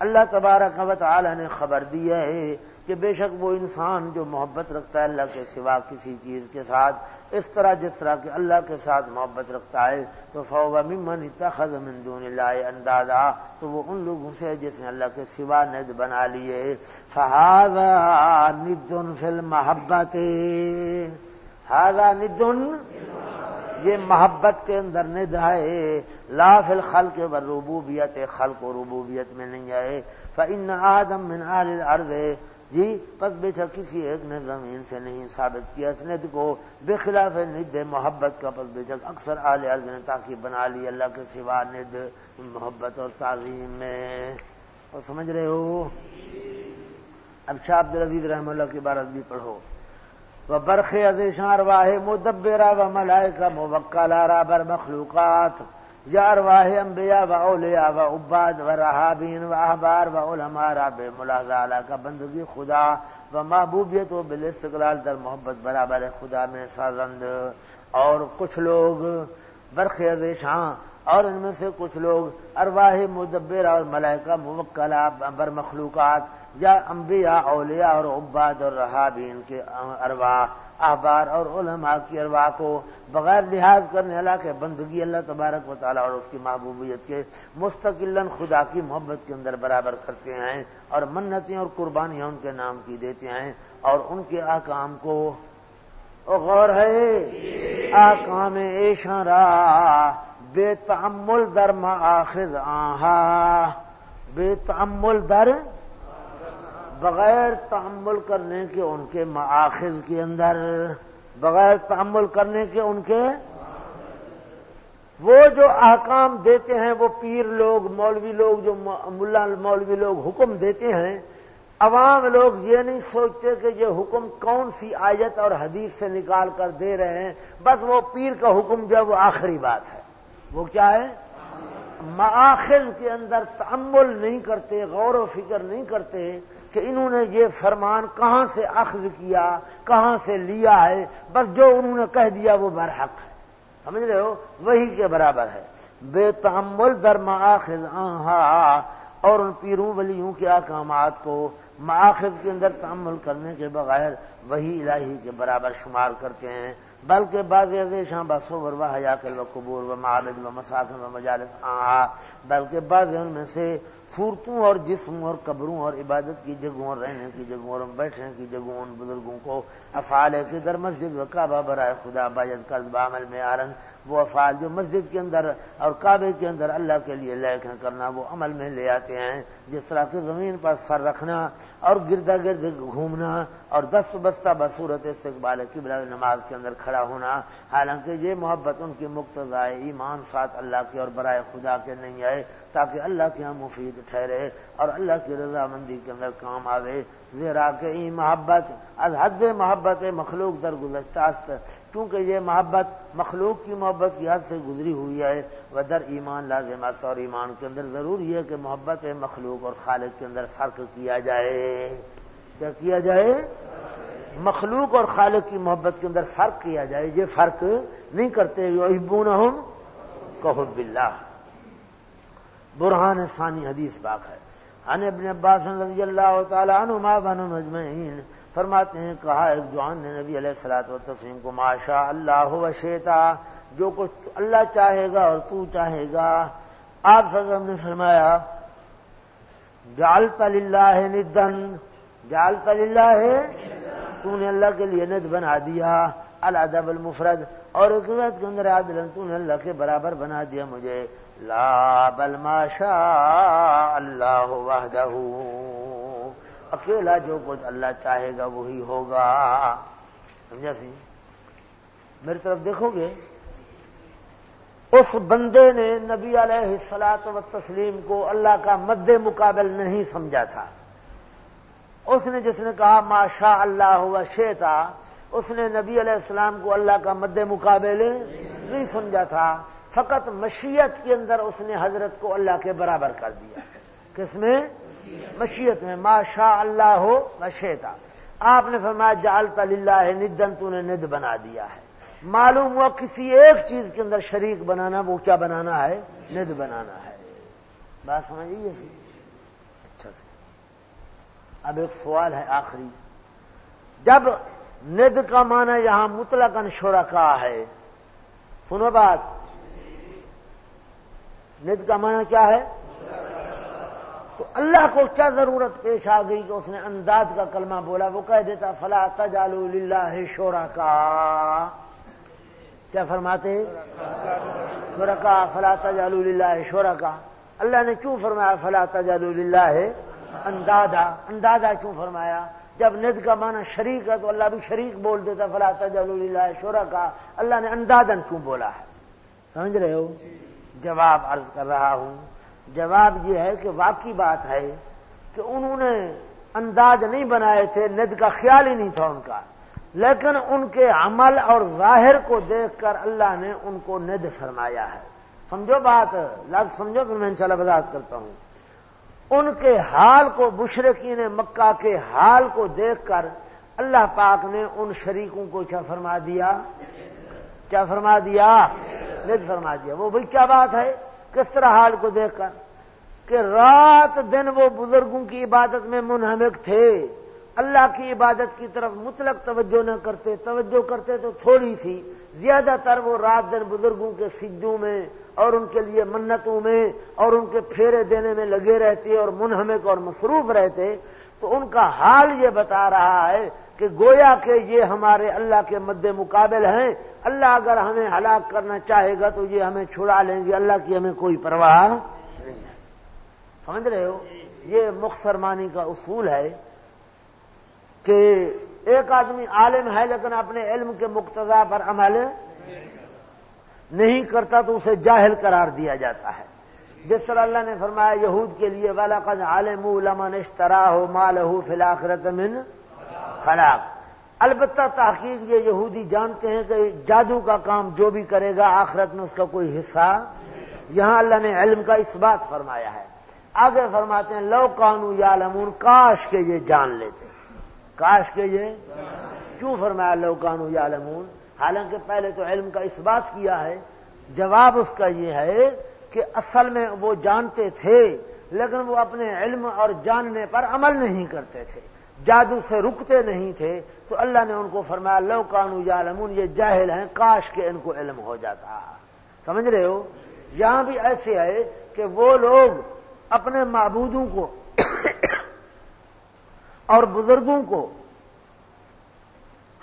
اللہ تبارک و تعالی نے خبر دی ہے کہ بے شک وہ انسان جو محبت رکھتا ہے اللہ کے سوا کسی چیز کے ساتھ، اس طرح جس طرح کہ اللہ کے ساتھ محبت رکھتا ہے، تو فوبا ممن اتخذ من دون اللہ اندازہ تو وہ ان لوگوں سے جس نے اللہ کے سوا ند بنا لیے. فہذا ند فی المحبت. ہاضا ندن. یہ محبت کے اندر ند ہے. لا فی الخلق و ربوبیت خلق و ربوبیت میں نہیں آئے. فن آدم من آل الارض جی پس بے شک کسی ایک نے زمین سے نہیں ثابت کیا اس ند کو. بے خلاف ند محبت کا پس بے شک اکثر آل عرض نے تاکہ بنا لی اللہ کے سوا ند محبت اور تعظیم میں. اور سمجھ رہے ہو؟ اب شاہ عبد العزیز رحم اللہ کی بارت بھی پڑھو. وہ برخ ادیشار واہ مدبرا و ملائے کا موکلا رابر مخلوقات. یا ارواح انبیاء و اولیاء و عباد و رہابین و احبار و علماء راب ملاحظہ کا بندگی خدا و محبوبیت و بال استقلال در محبت برابر خدا میں سازند. اور کچھ لوگ برخ شاہ اور ان میں سے کچھ لوگ ارواح مدبر اور ملائکہ موکلا بر مخلوقات یا انبیاء، اولیاء اور عباد اور رہابین کے ارواح، احبار اور علماء کی ارواح کو بغیر لحاظ کرنے اللہ کے بندگی اللہ تبارک و تعالیٰ اور اس کی محبوبیت کے مستقل خدا کی محبت کے اندر برابر کرتے ہیں اور منتیں اور قربانیاں ان کے نام کی دیتے ہیں اور ان کے آکام کو غور ہے، آکام ایشان را بے تعمل در مآخذ آہا، بے تعمل در بغیر تعمل کرنے کے ان کے مآخذ کے اندر، بغیر تعمل کرنے کے ان کے، وہ جو احکام دیتے ہیں، وہ پیر لوگ، مولوی لوگ، جو ملا مولوی لوگ حکم دیتے ہیں، عوام لوگ یہ نہیں سوچتے کہ یہ حکم کون سی آیت اور حدیث سے نکال کر دے رہے ہیں، بس وہ پیر کا حکم جو ہے وہ آخری بات ہے۔ وہ کیا ہے؟ مآخذ کے اندر تعمل نہیں کرتے، غور و فکر نہیں کرتے کہ انہوں نے یہ فرمان کہاں سے اخذ کیا، کہاں سے لیا ہے، بس جو انہوں نے کہہ دیا وہ برحق ہے۔ سمجھ رہے ہو؟ وہی کے برابر ہے۔ بے تعمل در مآخذ آہا اور ان پیروں ولیوں کے احکامات کو مآخذ کے اندر تعمل کرنے کے بغیر وہی الہی کے برابر شمار کرتے ہیں۔ بلکہ بعض شاہ بسوبر و حیاکل و قبور و معابد و مساکن و مجالس آ بلکہ بعض ان میں سے صورتوں اور جسم اور قبروں اور عبادت کی جگہوں اور رہنے کی جگہوں اور بیٹھنے کی جگہوں ان بزرگوں کو افعال کے در مسجد و کعبہ برائے خدا باجد کرد بعمل میں آرند وہ افعال جو مسجد کے اندر اور کعبے کے اندر اللہ کے لیے لائق ہیں کرنا، وہ عمل میں لے آتے ہیں۔ جس طرح کی زمین پر سر رکھنا اور گردا گرد گھومنا اور دست بستہ بصورت استقبال قبلہ نماز کے اندر کھڑا ہونا۔ حالانکہ یہ محبت ان کی مقتضا ایمان ساتھ اللہ کی اور برائے خدا کے نہیں آئے، تاکہ اللہ کے یہاں مفید ٹھہرے اور اللہ کی رضامندی کے اندر کام آوے۔ زیرا کہ ای محبت، از حد محبت مخلوق در گزشتہ کیونکہ یہ محبت مخلوق کی محبت کی حد سے گزری ہوئی ہے وہ در ایمان لازم است اور ایمان کے اندر ضروری ہے کہ محبت مخلوق اور خالق کے اندر فرق کیا جائے۔ کیا کیا جائے؟ مخلوق اور خالق کی محبت کے اندر فرق کیا جائے۔ یہ فرق نہیں کرتے۔ ابون ہم کہ بلّہ برہان ثانی حدیث باغ ہے۔ ان ابن عباس رضی اللہ تعالیٰ عنہ بن مجمعین فرماتے ہیں، کہا ایک جوان نے نبی علیہ السلاۃ و تسلیم کو ماشا اللہ و شیتا جو کچھ اللہ چاہے گا اور تو چاہے گا۔ آپ سزم نے فرمایا جال اللہ ندن جال اللہ ہے تو نے اللہ کے لیے ند بنا دیا، الادب المفرد، اور ایک کے اندر عادل تو نے اللہ کے برابر بنا دیا مجھے۔ لا، بل ما شاء اللہ وحدہ۔ اکیلا جو کچھ اللہ چاہے گا وہی ہوگا۔ سمجھا سی؟ میری طرف دیکھو گے، اس بندے نے نبی علیہ السلاط و تسلیم کو اللہ کا مد مقابل نہیں سمجھا تھا۔ اس نے جس نے کہا ما شاء اللہ ہوا شیتا اس نے نبی علیہ السلام کو اللہ کا مد مقابل نہیں سمجھا تھا۔ فقط مشیت کے اندر اس نے حضرت کو اللہ کے برابر کر دیا۔ کس میں؟ مشیت میں ما شاء اللہ ہو مشیتا۔ آپ نے فرمایا جالت اللہ ہے ندن تو نے ند بنا دیا ہے۔ معلوم ہوا کسی ایک چیز کے اندر شریک بنانا، وہ کیا بنانا ہے؟ ند بنانا ہے۔ بات سمجھیے اچھا سے اب ایک سوال ہے آخری۔ جب ند کا معنی یہاں مطلق شرکا ہے، سنو بات۔ ند کا معنی کیا ہے؟ تو اللہ کو کیا ضرورت پیش آ گئی کہ اس نے انداز کا کلمہ بولا؟ وہ کہہ دیتا، فلا تجالو للہ شورا کا کیا فرماتے؟ شورا کا فلا تجالو للہ شورا کا اللہ نے کیوں فرمایا فلا تجالو للہ؟ اندازہ. اندازہ کیوں فرمایا؟ جب ند کا معنی شریک ہے تو اللہ بھی شریک بول دیتا، فلا تجالو للہ شورا کا اللہ نے اندازن کیوں بولا ہے؟ سمجھ رہے ہو؟ جواب عرض کر رہا ہوں۔ جواب یہ ہے کہ واقعی بات ہے کہ انہوں نے انداز نہیں بنائے تھے، ند کا خیال ہی نہیں تھا ان کا۔ لیکن ان کے عمل اور ظاہر کو دیکھ کر اللہ نے ان کو ند فرمایا ہے۔ سمجھو بات؟ لفظ سمجھو پھر میں انشاءاللہ وضاحت کرتا ہوں۔ ان کے حال کو مشرقین مکہ کے حال کو دیکھ کر اللہ پاک نے ان شریکوں کو کیا فرما دیا؟ کیا فرما دیا؟ ند فرما دیا۔ وہ بھائی کیا بات ہے؟ کس طرح حال کو دیکھ کر کہ رات دن وہ بزرگوں کی عبادت میں منہمک تھے، اللہ کی عبادت کی طرف مطلق توجہ نہ کرتے، توجہ کرتے تو تھوڑی سی، زیادہ تر وہ رات دن بزرگوں کے سجدوں میں اور ان کے لیے منتوں میں اور ان کے پھیرے دینے میں لگے رہتے اور منہمک اور مصروف رہتے، تو ان کا حال یہ بتا رہا ہے کہ گویا کہ یہ ہمارے اللہ کے مد مقابل ہیں، اللہ اگر ہمیں ہلاک کرنا چاہے گا تو یہ ہمیں چھڑا لیں گے، اللہ کی ہمیں کوئی پرواہ نہیں سمجھ رہے ہو؟ یہ مخصرمانی کا اصول ہے کہ ایک آدمی عالم ہے لیکن اپنے علم کے مقتضا پر عمل نہیں کرتا تو اسے جاہل قرار دیا جاتا ہے۔ جس طرح اللہ نے فرمایا، یہود کے لیے والا قد عالم لمن اشترا ہو مال ہو فلاخرت من خلاق البتہ تحقیق یہ یہودی جانتے ہیں کہ جادو کا کام جو بھی کرے گا آخرت میں اس کا کوئی حصہ یہاں اللہ نے علم کا اس بات فرمایا ہے۔ آگے فرماتے ہیں، لو کانو یا لمون کاش کے یہ جان لیتے۔ کاش کے یہ کیوں فرمایا لو کانو یا لمون حالانکہ پہلے تو علم کا اس بات کیا ہے، جواب اس کا یہ ہے کہ اصل میں وہ جانتے تھے، لیکن وہ اپنے علم اور جاننے پر عمل نہیں کرتے تھے۔ جادو سے رکتے نہیں تھے، تو اللہ نے ان کو فرمایا، لو کانو یا یہ جاہل ہیں، کاش کے ان کو علم ہو جاتا۔ سمجھ رہے ہو؟ یہاں بھی ایسے ہے کہ وہ لوگ اپنے معبودوں کو اور بزرگوں کو،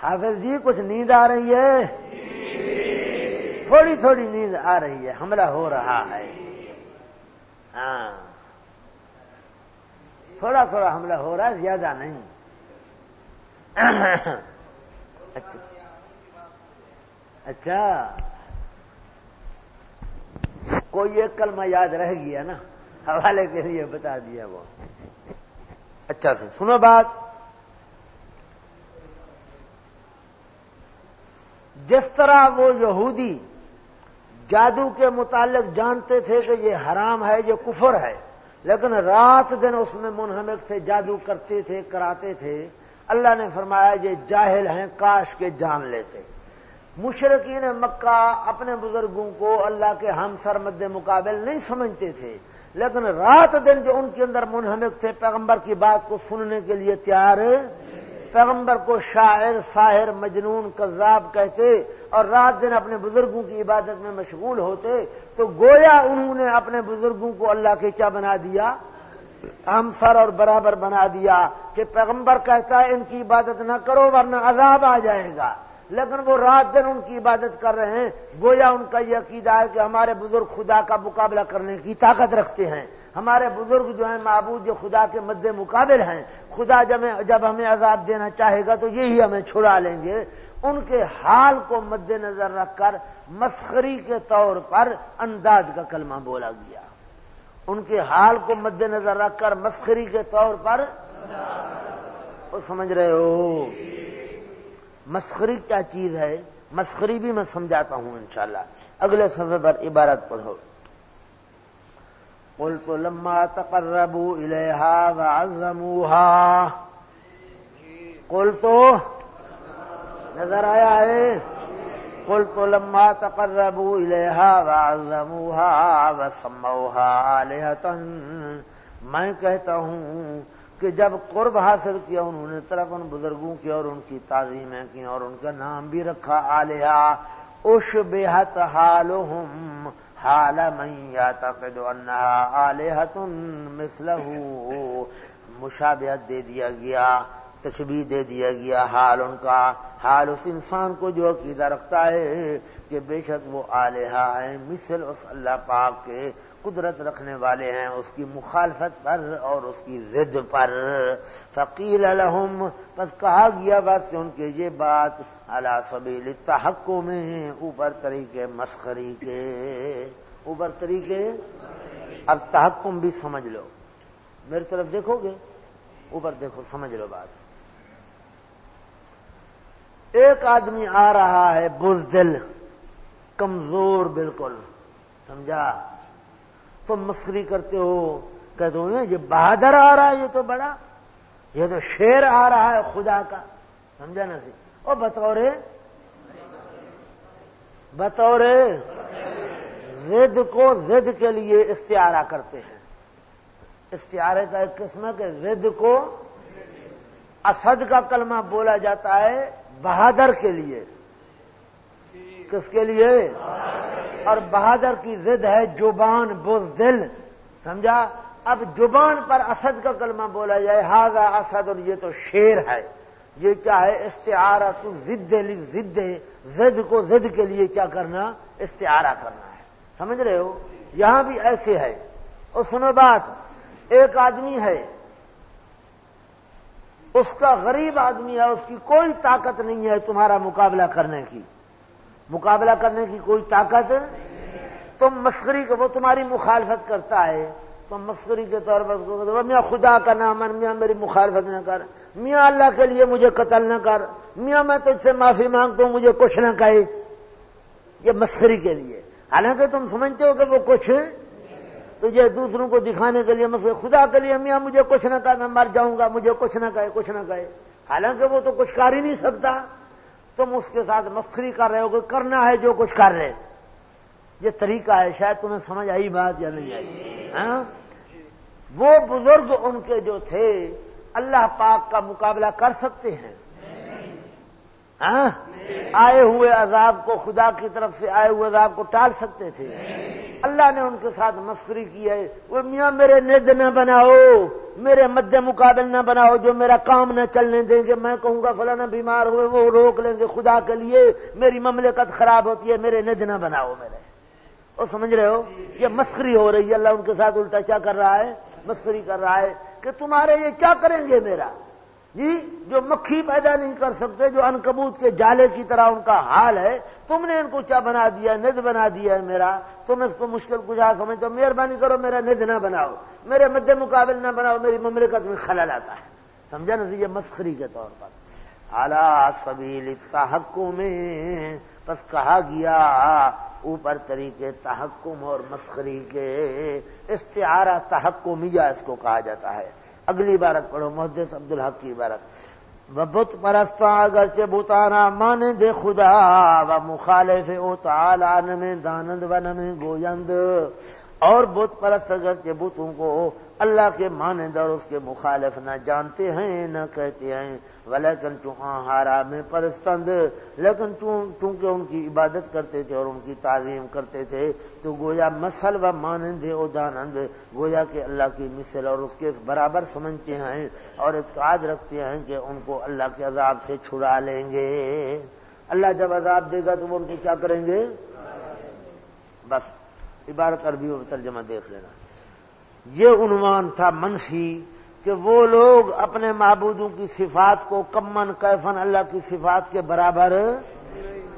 حافظ جی کچھ نیند آ رہی ہے؟ تھوڑی تھوڑی نیند آ رہی ہے، حملہ ہو رہا ہے۔ ہاں۔ تھوڑا تھوڑا حملہ ہو رہا ہے، زیادہ نہیں۔ اچھا۔ اچھا۔ کوئی ایک کلمہ یاد رہ گیا نا، حوالے کے لیے بتا دیا وہ۔ اچھا سر، سنو بات۔ جس طرح وہ یہودی جادو کے متعلق جانتے تھے کہ یہ حرام ہے، یہ کفر ہے لیکن رات دن اس میں منہمک تھے، جادو کرتے تھے، کراتے تھے۔ اللہ نے فرمایا، یہ جاہل ہیں، کاش کے جان لیتے۔ مشرقین مکہ اپنے بزرگوں کو اللہ کے ہم سر مد مقابل نہیں سمجھتے تھے۔ لیکن رات دن جو ان کے اندر منہمک تھے، پیغمبر کی بات کو سننے کے لیے تیار۔ پیغمبر کو شاعر، ساحر، مجنون، کذاب کہتے اور رات دن اپنے بزرگوں کی عبادت میں مشغول ہوتے۔ تو گویا انہوں نے اپنے بزرگوں کو اللہ کے کیا بنا دیا، ہم سر اور برابر بنا دیا کہ پیغمبر کہتا ہے ان کی عبادت نہ کرو ورنہ عذاب آ جائے گا۔ لیکن وہ رات دن ان کی عبادت کر رہے ہیں، گویا ان کا یہ عقیدہ ہے کہ ہمارے بزرگ خدا کا مقابلہ کرنے کی طاقت رکھتے ہیں۔ ہمارے بزرگ جو ہیں معبود، جو خدا کے مد مقابل ہیں، خدا جب جب ہمیں عذاب دینا چاہے گا تو یہی ہمیں چھڑا لیں گے۔ ان کے حال کو مد نظر رکھ کر مسخری کے طور پر انداز کا کلمہ بولا گیا۔ ان کے حال کو مد نظر رکھ کر مسخری کے طور پر وہ سمجھ رہے ہو۔ مسخری کیا چیز ہے؟ مسخری بھی میں سمجھاتا ہوں انشاءاللہ۔ اگلے صفحے پر عبارت پڑھو۔ قل تو لما تقربوا الیہا وعظموها قل تو نظر آیا ہے؟ قل تو لما تقربوا الیہا وعظموها وسموها آلہتا میں کہتا ہوں کہ جب قرب حاصل کیا انہوں نے، طرف ان بزرگوں کی اور ان کی تعظیمیں کی اور ان کا نام بھی رکھا آلیہ اش بےحت حال حال میا تک آلیہ مسلح مشابہت دے دیا گیا۔ تشبیح دے دیا گیا حال ان کا۔ حال اس انسان کو جو عقیدہ رکھتا ہے کہ بے شک وہ آلیہ ہے مثل اس اللہ پاک کے قدرت رکھنے والے ہیں، اس کی مخالفت پر اور اس کی ضد پر۔ فقیل الحم بس کہا گیا بس ان کے یہ بات اللہ سبیل تحقوں میں اوپر طریقے مسخری کے۔ اوپر طریقے؟ اب تحکم بھی سمجھ لو۔ میری طرف دیکھو گے؟ اوپر دیکھو، سمجھ لو بات۔ ایک آدمی آ رہا ہے بزدل، کمزور بالکل، سمجھا؟ تم مسکری کرتے ہو، کہتے ہو یہ بہادر آ رہا ہے، یہ تو بڑا، یہ تو شیر آ رہا ہے خدا کا، سمجھا نا سی اور بطور بطور زد کو زد کے لیے استعارہ کرتے ہیں۔ استعارے کا ایک قسم ہے کہ زد کو اسد کا کلمہ بولا جاتا ہے بہادر کے لیے۔ کس کے لیے؟ اور بہادر کی ضد ہے جبان بوز دل سمجھا؟ اب جبان پر اسد کا کلمہ بولا جائے ہاضا اسد اور یہ تو شیر ہے۔ یہ کیا ہے؟ استعارہ تو ضد ضد زد کو زد کے لیے کیا کرنا؟ استعارہ کرنا ہے۔ سمجھ رہے ہو؟ یہاں بھی ایسے ہے۔ اور سنو بات، ایک آدمی ہے اس کا غریب آدمی ہے، اس کی کوئی طاقت نہیں ہے تمہارا مقابلہ کرنے کی۔ مقابلہ کرنے کی کوئی طاقت؟ تم مسکری کو، وہ تمہاری مخالفت کرتا ہے۔ تم مسکری کے طور پر میاں خدا کا نام میاں میری مخالفت نہ کر۔ میاں اللہ کے لیے مجھے قتل نہ کر۔ میاں میں تجھ سے معافی مانگتا ہوں، مجھے کچھ نہ کہے۔ یہ مسکری کے لیے۔ حالانکہ تم سمجھتے ہو کہ وہ کچھ تو یہ دوسروں کو دکھانے کے لیے مسئلہ خدا کے لیے میاں مجھے کچھ نہ کہا میں مر جاؤں گا، مجھے کچھ نہ کہے، کچھ نہ کہے۔ حالانکہ وہ تو کچھ کر ہی نہیں سکتا۔ تم اس کے ساتھ مسخری کر رہے ہو کہ کرنا ہے جو کچھ کر رہے۔ یہ طریقہ ہے، شاید تمہیں سمجھ آئی بات یا نہیں آئی۔ ہاں؟ وہ بزرگ ان کے جو تھے، اللہ پاک کا مقابلہ کر سکتے ہیں۔ ہاں؟ آئے ہوئے عذاب کو خدا کی طرف سے آئے ہوئے عذاب کو ٹال سکتے تھے۔ اللہ نے ان کے ساتھ مسکری کی ہے۔ وہ میاں، میرے ند نہ بناؤ، میرے مد مقابل نہ بناؤ، جو میرا کام نہ چلنے دیں گے۔ میں کہوں گا فلانا بیمار ہوئے، وہ روک لیں گے خدا کے لیے۔ میری مملکت خراب ہوتی ہے، میرے ند نہ بناؤ میرے۔ وہ سمجھ رہے ہو؟ یہ مسکری ہو رہی ہے۔ اللہ ان کے ساتھ الٹا کیا کر رہا ہے مسکری کر رہا ہے کہ تمہارے یہ کیا کریں گے میرا؟ جی جو مکھی پیدا نہیں کر سکتے، جو انکبوت کے جالے کی طرح ان کا حال ہے، تم نے ان کو کیا بنا دیا، ند بنا دیا ہے میرا۔ تم اس کو مشکل کچھ سمجھتے ہو؟ مہربانی کرو، میرا ند نہ بناؤ، میرے مد مقابل نہ بناؤ، میری مملکت میں خلل آتا ہے۔ سمجھا نا یہ مسخری کے طور پر۔ اعلی سبیل تحکم میں بس کہا گیا، اوپر طریقے تحکم اور مسخری کے، استعارہ تحکمیہ اس کو کہا جاتا ہے۔ اگلی عبارت پڑھو، محدث عبد الحق کی عبارت۔ و بت پرستا اگرچہ بتانا مان دے خدا و مخالف او تعالی میں دانند و نمیں گویند۔ اور بت پرست اگرچہ بتوں کو اللہ کے مانند اور اس کے مخالف نہ جانتے ہیں، نہ کہتے ہیں۔ ولیکن چوہاں ہارا میں پرستند، لیکن چونکہ ان کی عبادت کرتے تھے اور ان کی تعظیم کرتے تھے، تو گویا مسل و مانند او دانند، گویا کہ اللہ کی مثل اور اس کے برابر سمجھتے ہیں اور اعتقاد رکھتے ہیں کہ ان کو اللہ کے عذاب سے چھڑا لیں گے۔ اللہ جب عذاب دے گا تو وہ ان کو کیا کریں گے؟ بس، عبارت عربی و ترجمہ دیکھ لینا۔ یہ عنوان تھا منفی کہ وہ لوگ اپنے معبودوں کی صفات کو کمن کیفن اللہ کی صفات کے برابر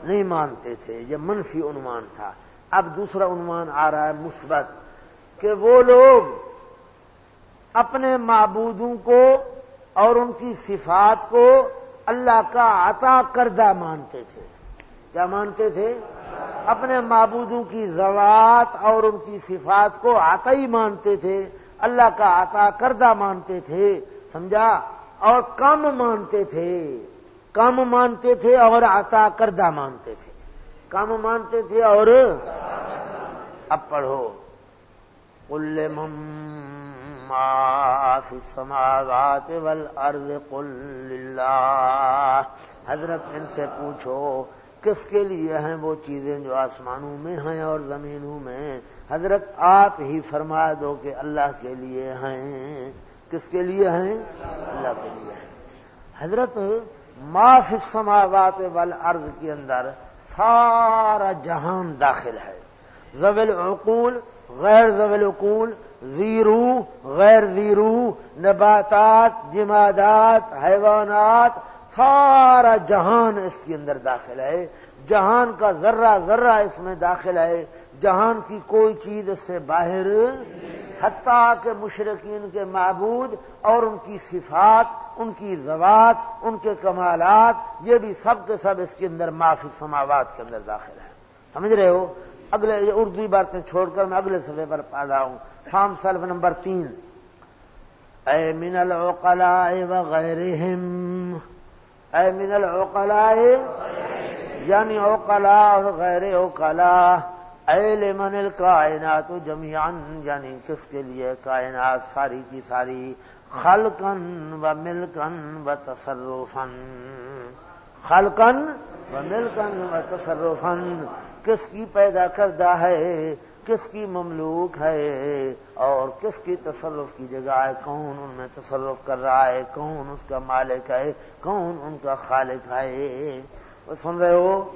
نہیں مانتے تھے۔ یہ منفی عنوان تھا۔ اب دوسرا عنوان آ رہا ہے مثبت کہ وہ لوگ اپنے معبودوں کو اور ان کی صفات کو اللہ کا عطا کردہ مانتے تھے۔ کیا مانتے تھے؟ اپنے معبودوں کی زوات اور ان کی صفات کو آتا ہی مانتے تھے، اللہ کا عطا کردہ مانتے تھے، سمجھا؟ اور کم مانتے تھے، کم مانتے تھے اور عطا کردہ مانتے تھے۔ کم مانتے تھے اور اب پڑھو۔ کل سماوات ول ارد حضرت ان سے پوچھو کس کے لیے ہیں وہ چیزیں جو آسمانوں میں ہیں اور زمینوں میں؟ حضرت آپ ہی فرما دو کہ اللہ کے لیے ہیں۔ کس کے لیے ہیں؟ اللہ کے لیے ہیں۔ حضرت معاف سماوات وال ارض کے اندر سارا جہان داخل ہے۔ زبل عقول غیر زبل عقول زیرو غیر زیرو، نباتات، جمادات، حیوانات سارا جہان اس کے اندر داخل ہے۔ جہان کا ذرہ ذرہ اس میں داخل ہے۔ جہان کی کوئی چیز اس سے باہر حتیٰ کے مشرقین کے معبود اور ان کی صفات، ان کی زوات ان کے کمالات، یہ بھی سب کے سب اس کے اندر معافی سماوات کے اندر داخل ہیں سمجھ رہے ہو؟ اگلے اردو باتیں چھوڑ کر میں اگلے صفحے پر پا رہا ہوں۔ فام سلف نمبر تین۔ اے من العقلاء وغیرہم اے من العقلاء یعنی اوقلا اور غیر اوقلا اے لمن الکائنات جمیان یعنی کس کے لیے کائنات ساری کی ساری خلقن و ملکن و تصرفن خلقن و ملکن و تصرفن کس کی پیدا کردہ ہے؟ کس کی مملوک ہے اور کس کی تصرف کی جگہ ہے؟ کون ان میں تصرف کر رہا ہے؟ کون اس کا مالک ہے؟ کون ان کا خالق ہے؟ وہ سن رہے ہو؟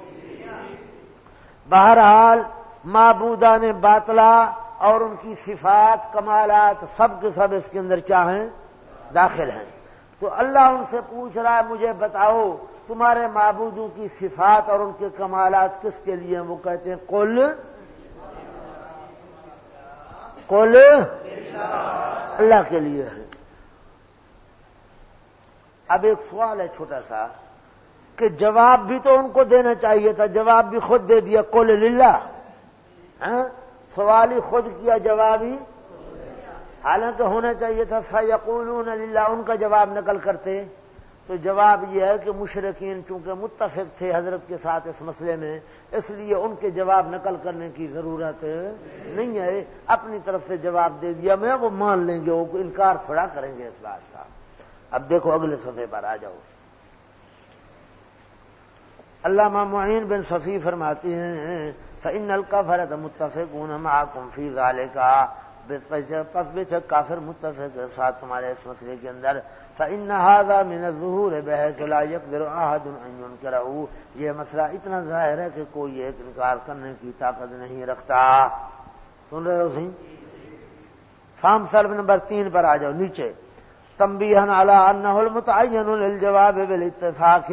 بہرحال معبودہ نے باطلا اور ان کی صفات، کمالات سب کے سب اس کے اندر کیا داخل ہیں۔ تو اللہ ان سے پوچھ رہا ہے، مجھے بتاؤ، تمہارے معبودوں کی صفات اور ان کے کمالات کس کے لیے وہ کہتے ہیں کل کل اللہ کے لیے ہے۔ اب ایک سوال ہے چھوٹا سا کہ جواب بھی تو ان کو دینا چاہیے تھا، جواب بھی خود دے دیا کول للہ۔ ہاں؟ سوال ہی خود کیا، جواب ہی۔ حالانکہ ہونا چاہیے تھا، سیقولون للہ، ان کا جواب نقل کرتے۔ تو جواب یہ ہے کہ مشرقین چونکہ متفق تھے حضرت کے ساتھ اس مسئلے میں اس لیے ان کے جواب نقل کرنے کی ضرورت نہیں ہے۔ اپنی طرف سے جواب دے دیا میں، وہ مان لیں گے، وہ انکار تھوڑا کریں گے اس بات کا۔ اب دیکھو اگلے صفحے پر آ جاؤ۔ علامہ معین بن صفی فرماتی ہیں فن القا فرت متفق فی کا پس بے شک کافر متفق ساتھ تمہارے اس مسئلے کے اندر۔ فن هذا من الظهور، بحيث لا يقدر احد ان ينكره. یہ مسئلہ اتنا ظاہر ہے کہ کوئی ایک انکار کرنے کی طاقت نہیں رکھتا۔ سن رہے ہو سی فام سرف نمبر تین پر آ جاؤ، نیچے۔ تمبیہن علی انہ المتعین للجواب بالاتفاق۔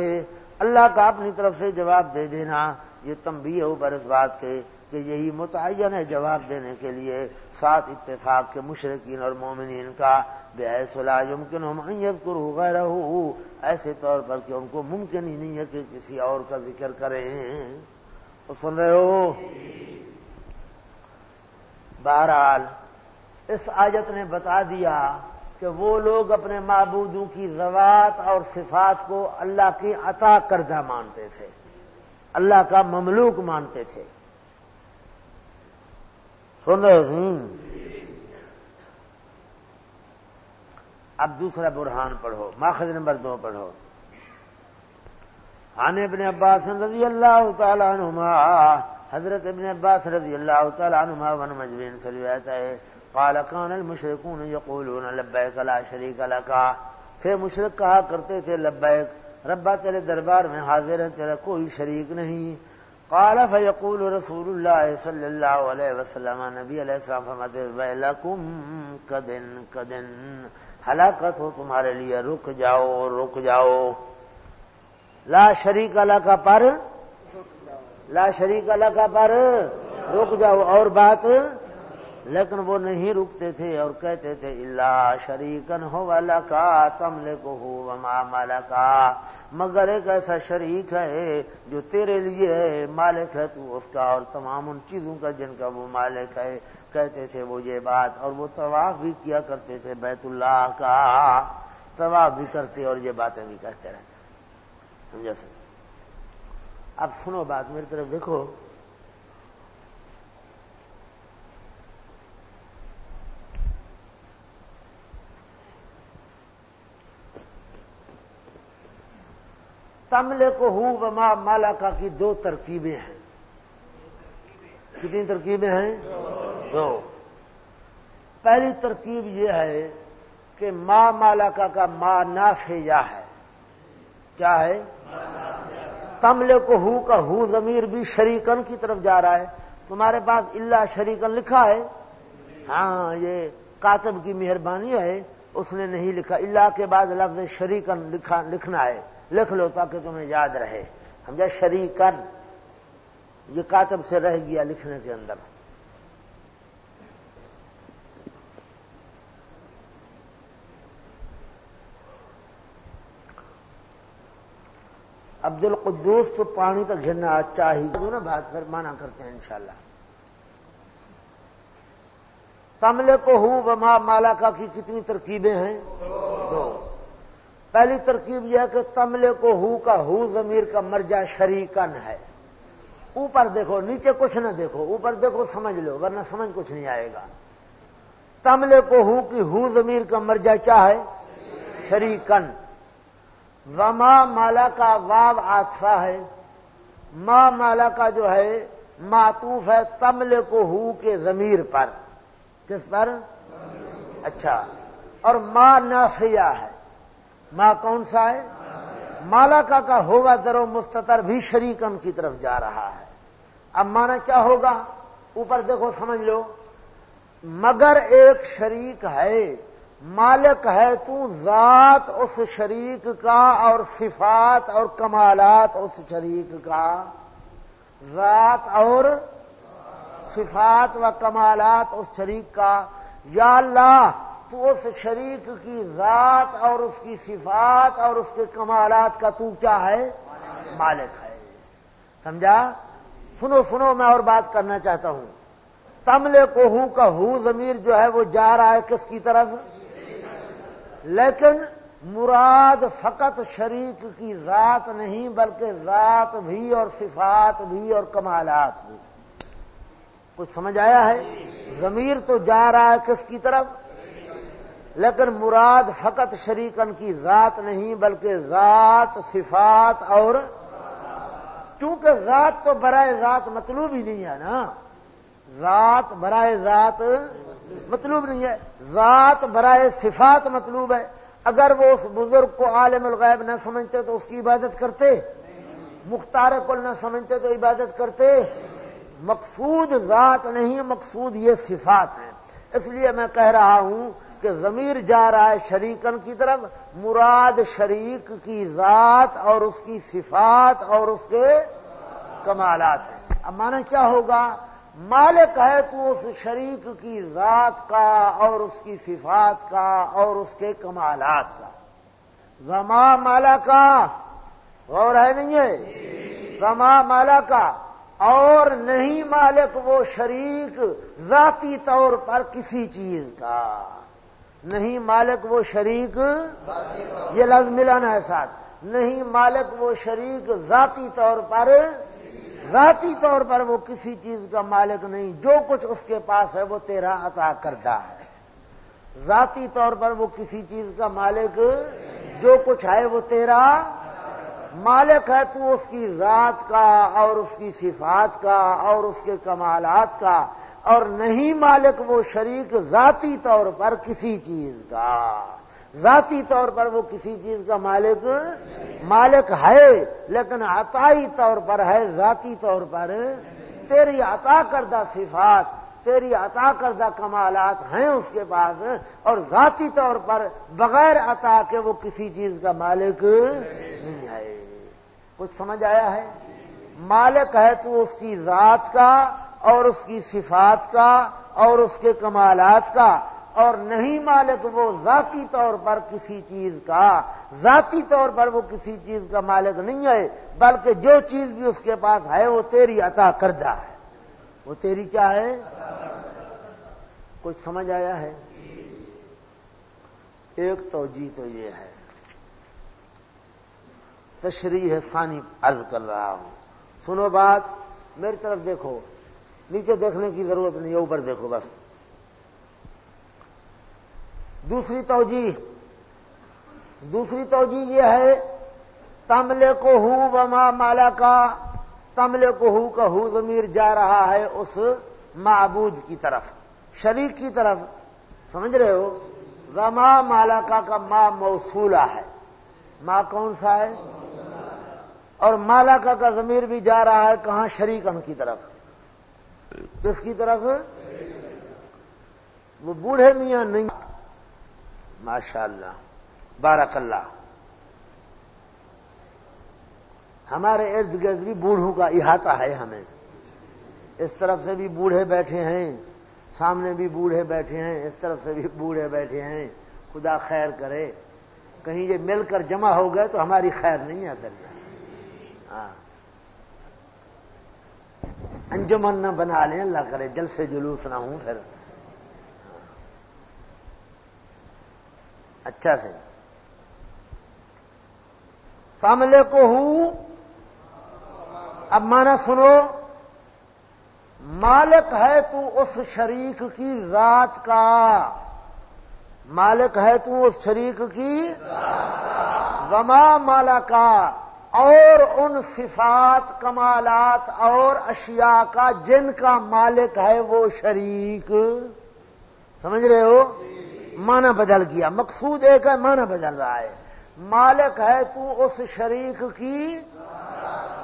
اللہ کا اپنی طرف سے جواب دے دینا، یہ تمبی ہو پر اس بات کے۔ کہ یہی متعین ہے جواب دینے کے لیے سات اتفاق کے مشرقین اور مومنین کا بے صلاح یمکن ہم کرو غیر ایسے طور پر کہ ان کو ممکن ہی نہیں ہے کہ کسی اور کا ذکر کریں۔ سن رہے ہو؟ بہرحال اس آجت نے بتا دیا کہ وہ لوگ اپنے معبودوں کی زوات اور صفات کو اللہ کی عطا کردہ مانتے تھے۔ اللہ کا مملوک مانتے تھے۔ سن رہے اب دوسرا برہان پڑھو، ماخذ نمبر دو پڑھو۔ عن ابن عباس رضی اللہ تعالی عنہما، حضرت ابن عباس رضی اللہ تعالی عنہما ون مجبین سے روایت ہے، قال كان المشركون يقولون لبيك لا شريك لك تھے مشرک کہا کرتے تھے لبیک، ربا تیرے دربار میں حاضر ہے تیرا کوئی شریک نہیں۔ قال فيقول رسول الله صلی اللہ علیہ وسلم، نبی علیہ السلام فرماتے ویلکم کدن کدن، ہلاکت ہو تمہارے لیے، رک جاؤ رک جاؤ۔ لا شریک اللہ کا پر، لا شریک اللہ کا پر، رک جاؤ۔ اور بات، لیکن وہ نہیں رکتے تھے اور کہتے تھے، اللہ شریکن ہو والا کا تم لے کو ہو مالا کا مگر ایک ایسا شریک ہے جو تیرے لیے ہے، مالک ہے، تو اس کا اور تمام ان چیزوں کا جن کا وہ مالک ہے، کہتے تھے وہ یہ بات، اور وہ طواف بھی کیا کرتے تھے بیت اللہ کا۔ طواف بھی کرتے اور یہ باتیں بھی کہتے رہتے۔ سمجھا سر؟ اب سنو بات، میری طرف دیکھو۔ تملے کو ہوں بما مالا کا کی دو ترکیبیں ہیں۔ کتنی ترکیبیں ہیں؟ دو۔ پہلی ترکیب یہ ہے کہ ماں مالا کا کا ماں نافیہ ہے۔ کیا ہے؟ تملے کو ہو کا ہو ضمیر بھی شریکن کی طرف جا رہا ہے۔ تمہارے پاس اللہ شریکن لکھا ہے۔ ہاں یہ کاتب کی مہربانی ہے۔ اس نے نہیں لکھا۔ اللہ کے بعد لفظ شریکن لکھا لکھنا ہے۔ لکھ لو تاکہ تمہیں یاد رہے۔ سمجھا شریکن یہ کاتب سے رہ گیا لکھنے کے اندر۔ عبد القدوس تو پانی تک گرنا چاہیے اچھا نا بات کر مانا کرتے ہیں انشاءاللہ۔ تملے کو ہوں بما مالا کا کی کتنی ترکیبیں ہیں؟ پہلی ترکیب یہ ہے کہ تملے کو ہو کا ہو، ضمیر کا مرجع شریکن ہے۔ اوپر دیکھو، نیچے کچھ نہ دیکھو، اوپر دیکھو، سمجھ لو، ورنہ سمجھ کچھ نہیں آئے گا۔ تملے کو ہو کی ہو، ضمیر کا مرجع کیا ہے؟ شریکن وما مالا کا واو آتفا ہے۔ ماں مالا کا جو ہے، معطوف ہے تمل کو ہو کے ضمیر پر۔ کس پر؟ اچھا۔ اور ماں نافیہ ہے۔ ماں کون سا ہے؟ مالا کا کا ہوگا درو مستطر بھی شریکن کی طرف جا رہا ہے۔ اب مانا کیا ہوگا؟ اوپر دیکھو، سمجھ لو۔ مگر ایک شریک ہے، مالک ہے تو ذات اس شریک کا اور صفات اور کمالات اس شریک کا۔ ذات اور صفات و کمالات اس شریک کا۔ یا اللہ تو اس شریک کی ذات اور اس کی صفات اور اس کے کمالات کا تو کیا ہے؟ مالک ہے۔ سمجھا؟ سنو سنو، میں اور بات کرنا چاہتا ہوں۔ تملے کو ہوں کا ہو ضمیر جو ہے وہ جا رہا ہے کس کی طرف؟ لیکن مراد فقط شریک کی ذات نہیں، بلکہ ذات بھی اور صفات بھی اور کمالات بھی۔ کچھ سمجھ آیا ہے؟ ضمیر تو جا رہا ہے کس کی طرف؟ لیکن مراد فقط شریکن کی ذات نہیں بلکہ ذات، صفات اور کیونکہ ذات تو برائے ذات مطلوب ہی نہیں ہے نا۔ ذات برائے ذات مطلوب نہیں ہے۔ ذات برائے صفات مطلوب ہے۔ اگر وہ اس بزرگ کو عالم الغیب نہ سمجھتے تو اس کی عبادت کرتے۔ مختار کل نہ سمجھتے تو عبادت کرتے۔ مقصود ذات نہیں، مقصود یہ صفات ہیں۔ اس لیے میں کہہ رہا ہوں کہ ضمیر جا رہا ہے شریکن کی طرف، مراد شریک کی ذات اور اس کی صفات اور اس کے کمالات ہیں۔ اب مانا کیا ہوگا؟ مالک ہے تو اس شریک کی ذات کا اور اس کی صفات کا اور اس کے کمالات کا۔ غما مالا کا غور ہے نہیں ہے؟ غما مالا کا اور نہیں مالک وہ شریک ذاتی طور پر کسی چیز کا۔ نہیں مالک وہ شریک، یہ لفظ ملانا ہے ساتھ۔ نہیں مالک وہ شریک ذاتی طور پر، ذاتی طور پر وہ کسی چیز کا مالک نہیں، جو کچھ اس کے پاس ہے وہ تیرا عطا کردہ ہے۔ ذاتی طور پر وہ کسی چیز کا مالک، جو کچھ ہے وہ تیرا مالک ہے، تو اس کی ذات کا اور اس کی صفات کا اور اس کے کمالات کا اور نہیں مالک وہ شریک ذاتی طور پر کسی چیز کا۔ ذاتی طور پر وہ کسی چیز کا مالک مالک ہے، لیکن عطائی طور پر ہے، ذاتی طور پر تیری عطا کردہ صفات، تیری عطا کردہ کمالات ہیں اس کے پاس، اور ذاتی طور پر بغیر عطا کے وہ کسی چیز کا مالک نہیں ہے۔ کچھ سمجھ آیا ہے؟ مالک ہے تو اس کی ذات کا اور اس کی صفات کا اور اس کے کمالات کا اور نہیں مالک وہ ذاتی طور پر کسی چیز کا، ذاتی طور پر وہ کسی چیز کا مالک نہیں ہے، بلکہ جو چیز بھی اس کے پاس ہے وہ تیری عطا کردہ ہے۔ وہ تیری کیا ہے؟ کچھ سمجھ آیا ہے؟ ایک توجہ تو یہ ہے۔ تشریح ثانی عرض کر رہا ہوں۔ سنو بات، میری طرف دیکھو۔ نیچے دیکھنے کی ضرورت نہیں اوپر دیکھو بس۔ دوسری توجہ دوسری توجہ یہ ہے، تملے کو ہو بما مالا کا تملے کو ہو کا ہو ضمیر جا رہا ہے اس معبود کی طرف، شریک کی طرف۔ سمجھ رہے ہو؟ رما مالا کا ماں موصولہ ہے۔ ماں کون سا ہے؟ اور مالا کا ضمیر بھی جا رہا ہے کہاں؟ شریکن کی طرف۔ کس کی طرف؟ وہ بوڑھے میاں نہیں۔ ماشاء اللہ بارک اللہ ہمارے ارد گرد بھی بوڑھوں کا احاطہ ہے ہمیں۔ اس طرف سے بھی بوڑھے بیٹھے ہیں، سامنے بھی بوڑھے بیٹھے ہیں، اس طرف سے بھی بوڑھے بیٹھے ہیں۔ خدا خیر کرے، کہیں یہ مل کر جمع ہو گئے تو ہماری خیر نہیں آ کر ہاں۔ انجمن نہ بنا لیں، اللہ کرے، جل سے جلوس نہ ہوں پھر۔ اچھا سے۔ کاملے کو ہوں۔ اب مانا سنو، مالک ہے تو اس شریک کی ذات کا۔ مالک ہے تو اس شریک کی وما مالا کا اور ان صفات، کمالات اور اشیاء کا جن کا مالک ہے وہ شریک۔ سمجھ رہے ہو؟ مانا بدل گیا۔ مقصود ایک ہے مانا بدل رہا ہے۔ مالک ہے تو اس شریک کی۔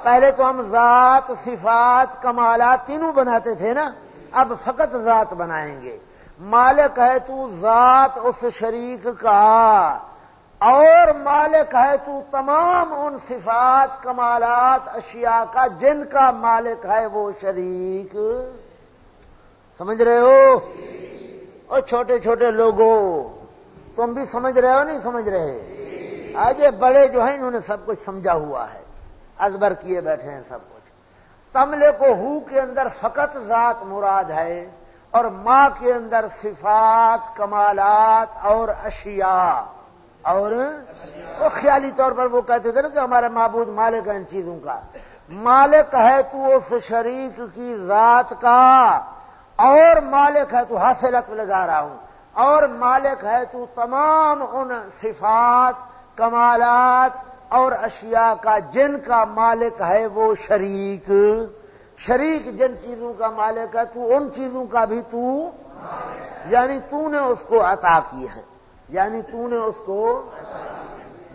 پہلے تو ہم ذات، صفات، کمالات تینوں بناتے تھے نا۔ اب فقط ذات بنائیں گے۔ مالک ہے تو ذات اس شریک کا۔ اور مالک ہے تو تمام ان صفات، کمالات، اشیاء کا جن کا مالک ہے وہ شریک۔ سمجھ رہے ہو؟ اور چھوٹے چھوٹے لوگوں، تم بھی سمجھ رہے ہو نہیں سمجھ رہے؟ آج بڑے جو ہیں انہوں نے سب کچھ سمجھا ہوا ہے۔ ازبر کیے بیٹھے ہیں سب کچھ۔ تملے کو ہو کے اندر فقط ذات مراد ہے اور ماں کے اندر صفات، کمالات اور اشیاء۔ اور وہ خیالی طور پر وہ کہتے تھے نا کہ ہمارا معبود مالک ہے ان چیزوں کا۔ مالک ہے تو اس شریک کی ذات کا، اور مالک ہے تو حاصلت لگا رہا ہوں۔ اور مالک ہے تو تمام ان صفات، کمالات اور اشیاء کا جن کا مالک ہے وہ شریک۔ شریک جن چیزوں کا مالک ہے تو ان چیزوں کا بھی تو یعنی تو نے اس کو عطا کی ہے۔ یعنی تو نے اس کو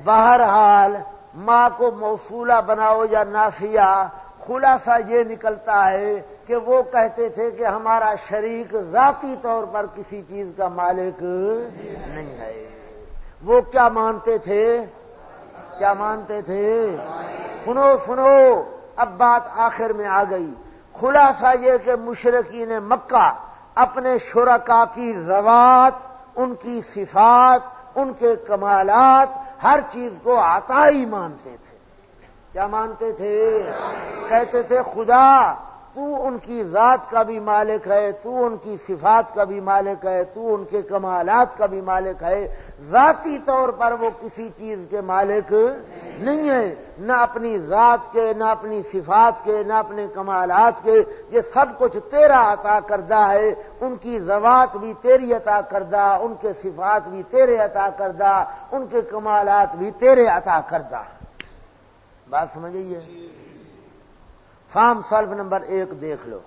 بہرحال ماں کو موصولہ بناؤ یا نافیہ، خلاصہ یہ نکلتا ہے کہ وہ کہتے تھے کہ ہمارا شریک ذاتی طور پر کسی چیز کا مالک نہیں ہے۔ وہ کیا مانتے تھے؟ کیا مانتے تھے؟ سنو سنو، اب بات آخر میں آ گئی۔ خلاصہ یہ کہ مشرقین مکہ اپنے شرکا کی زوات ان کی صفات، ان کے کمالات ہر چیز کو آتا ہی مانتے تھے۔ کیا مانتے تھے؟ کہتے تھے، خدا تو ان کی ذات کا بھی مالک ہے، تو ان کی صفات کا بھی مالک ہے، تو ان کے کمالات کا بھی مالک ہے۔ ذاتی طور پر وہ کسی چیز کے مالک نہیں ہے، نہ اپنی ذات کے، نہ اپنی صفات کے، نہ اپنے کمالات کے۔ یہ سب کچھ تیرا عطا کردہ ہے، ان کی زوات بھی تیری عطا کردہ، ان کے صفات بھی تیرے عطا کردہ، ان کے کمالات بھی تیرے عطا کردہ۔ بات سمجھئیے فارم سالف نمبر ایک دیکھ لو۔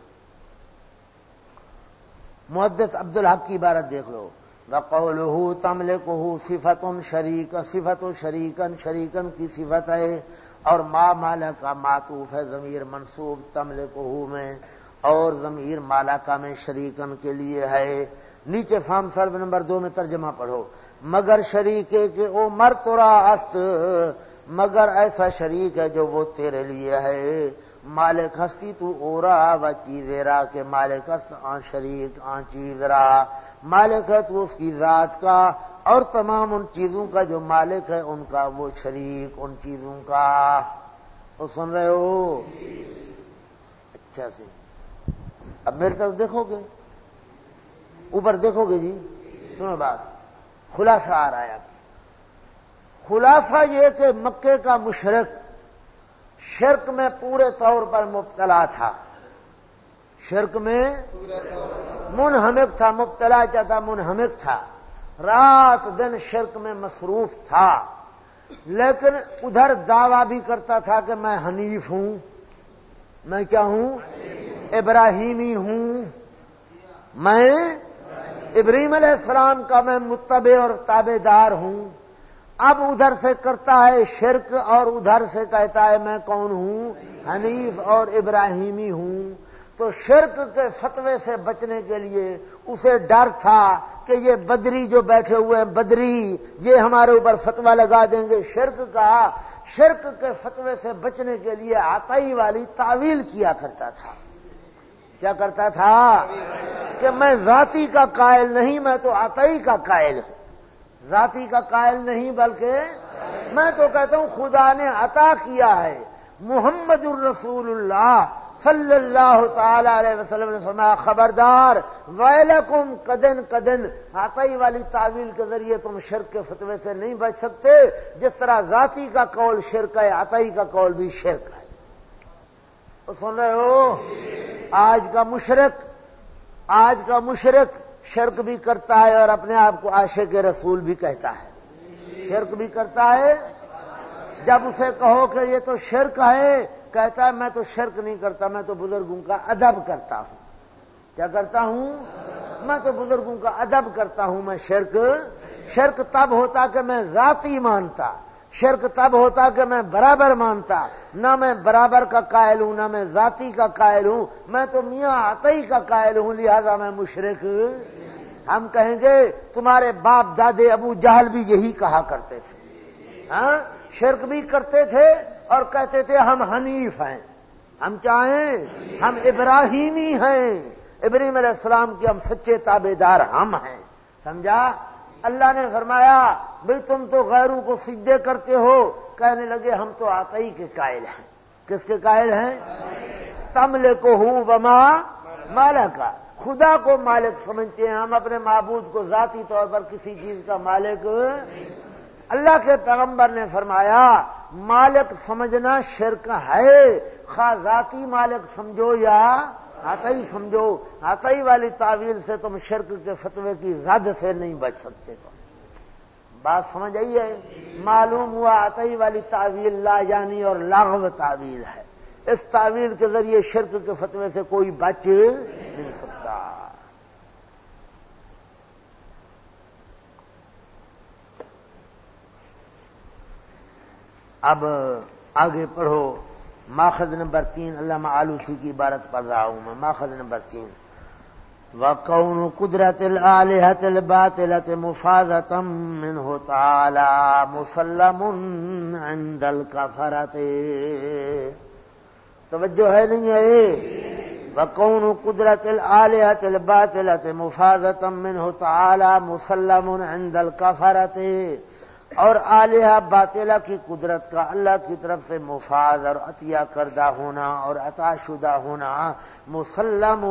محدث عبد الحق کی عبارت دیکھ لو۔ بقول تمل کو صفت شریک صفت و شریکن شریکن کی صفت ہے۔ اور ما مالا کا ماتوف ہے ضمیر منصوب تمل کو میں۔ اور ضمیر مالا کا میں شریکن کے لیے ہے۔ نیچے فارم سالف نمبر دو میں ترجمہ پڑھو۔ مگر شریک کے او مر تورا است، مگر ایسا شریک ہے جو وہ تیرے لیے ہے۔ مالک ہستی تو اورا و چیز را کے مالک ہست آن شریک، آن چیز را۔ مالک ہے تو اس کی ذات کا اور تمام ان چیزوں کا جو مالک ہے ان کا وہ شریک، ان چیزوں کا۔ وہ سن رہے ہو؟ اچھا سے اب میری طرف دیکھو گے۔ اوپر دیکھو گے جی۔ سنو بات۔ خلاصہ آ رہا ہے۔ خلاصہ یہ کہ مکے کا مشرق شرک میں پورے طور پر مبتلا تھا۔ شرک میں منہمک تھا، مبتلا کیا تھا؟ منہمک تھا۔ رات دن شرک میں مصروف تھا۔ لیکن ادھر دعویٰ بھی کرتا تھا کہ میں حنیف ہوں۔ میں کیا ہوں؟ ابراہیمی ہوں۔ میں ابراہیم علیہ السلام کا میں متبع اور تابے دار ہوں۔ اب ادھر سے کرتا ہے شرک اور ادھر سے کہتا ہے میں کون ہوں؟ حنیف اور ابراہیمی ہوں۔ تو شرک کے فتوے سے بچنے کے لیے اسے ڈر تھا کہ یہ بدری جو بیٹھے ہوئے ہیں، بدری، یہ ہمارے اوپر فتوا لگا دیں گے۔ شرک کا، شرک کے فتوے سے بچنے کے لیے آتائی والی تعویل کیا کرتا تھا۔ کیا کرتا تھا؟ کہ میں ذاتی کا قائل نہیں، میں تو آتائی کا قائل ہوں۔ ذاتی کا قائل نہیں، بلکہ میں تو کہتا ہوں خدا نے عطا کیا ہے۔ محمد الرسول اللہ صلی اللہ تعالی علیہ وسلم نے فرمایا، خبردار، ویلکم کدن کدن آتائی والی تعویل کے ذریعے تم شرک کے فتوے سے نہیں بچ سکتے، جس طرح ذاتی کا قول شرک ہے آتائی کا قول بھی شرک ہے۔ سن رہے ہو؟ آج کا مشرق آج کا مشرق شرک بھی کرتا ہے اور اپنے آپ کو عاشق کے رسول بھی کہتا ہے۔ شرک بھی کرتا ہے۔ جب اسے کہو کہ یہ تو شرک ہے، کہتا ہے میں تو شرک نہیں کرتا، میں تو بزرگوں کا ادب کرتا ہوں۔ کیا کرتا ہوں؟ میں تو بزرگوں کا ادب کرتا ہوں، میں شرک شرک تب ہوتا کہ میں ذاتی مانتا، شرک تب ہوتا کہ میں برابر مانتا۔ نہ میں برابر کا قائل ہوں، نہ میں ذاتی کا قائل ہوں، میں تو میاں آتئی کا قائل ہوں، لہذا میں مشرق ہم کہیں گے تمہارے باپ دادے ابو جہل بھی یہی کہا کرتے تھے۔ ہاں؟ شرک بھی کرتے تھے اور کہتے تھے ہم حنیف ہیں۔ ہم چاہیں ہم ابراہیمی ہیں۔ ابراہیم علیہ السلام کے ہم سچے تابے دار ہم ہیں۔ سمجھا؟ اللہ نے فرمایا بھائی تم تو غیروں کو سجدے کرتے ہو۔ کہنے لگے، ہم تو آتائی کے قائل ہیں۔ کس کے قائل ہیں؟ تمل کو ہوں وما مالا کا خدا کو مالک سمجھتے ہیں، ہم اپنے معبود کو ذاتی طور پر کسی چیز کا مالک اللہ کے پیغمبر نے فرمایا، مالک سمجھنا شرک ہے۔ خواہ ذاتی مالک سمجھو یا آتائی سمجھو آتائی والی تعویل سے تم شرک کے فتوے کی زد سے نہیں بچ سکتے تم۔ بات سمجھ آئی ہے؟ معلوم ہوا آتائی والی تعویل لا یعنی اور لاغو تعویل ہے۔ اس تعویل کے ذریعے شرک کے فتوے سے کوئی بچ نہیں سکتا۔ اب آگے پڑھو، ماخذ نمبر تین، علامہ آلوسی کی عبارت پڑھ رہا ہوں میں، ماخذ نمبر تین۔ وقون قدرت العلیحت الباطلت مفاظتم منه تعالی مسلم عند الكفرت توجہ ہے نہیں ہے؟ وقون قدرت العلیحت الباطلت مفاظتم منه تعالی مسلم عند الكفرت اور آلیہ باطلہ کی قدرت کا اللہ کی طرف سے مفاد اور عطیہ کردہ ہونا اور عطا شدہ ہونا۔ مسلم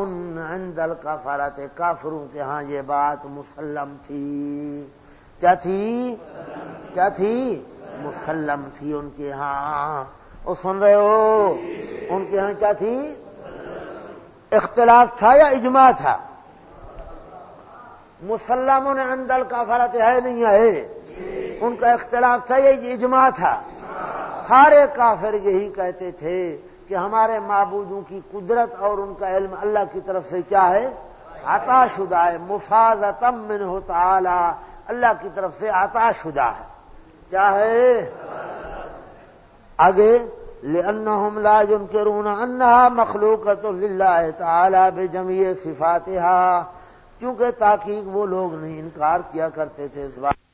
عند الکفرت کافروں کے ہاں یہ بات مسلم تھی۔ کیا تھی؟ کیا تھی؟ مسلم تھی ان کے ہاں۔ وہ سن رہے ہو؟ ان کے ہاں کیا تھی؟ اختلاف تھا یا اجماع تھا؟ مسلموں نے اندل کا فرت ہے نہیں ہے؟ ان کا اختلاف تھا یہ اجماع تھا؟ سارے کافر یہی کہتے تھے کہ ہمارے معبودوں کی قدرت اور ان کا علم اللہ کی طرف سے کیا ہے؟ عطا شدہ ہے مفاظتم من ہوتا اللہ کی طرف سے عطا شدہ ہے۔ کیا ہے؟ آگے لأنهم لا ينكرون أنها مخلوقة لله تعالى بجميع صفاتها کیونکہ تاکہ وہ لوگ نہیں انکار کیا کرتے تھے اس بات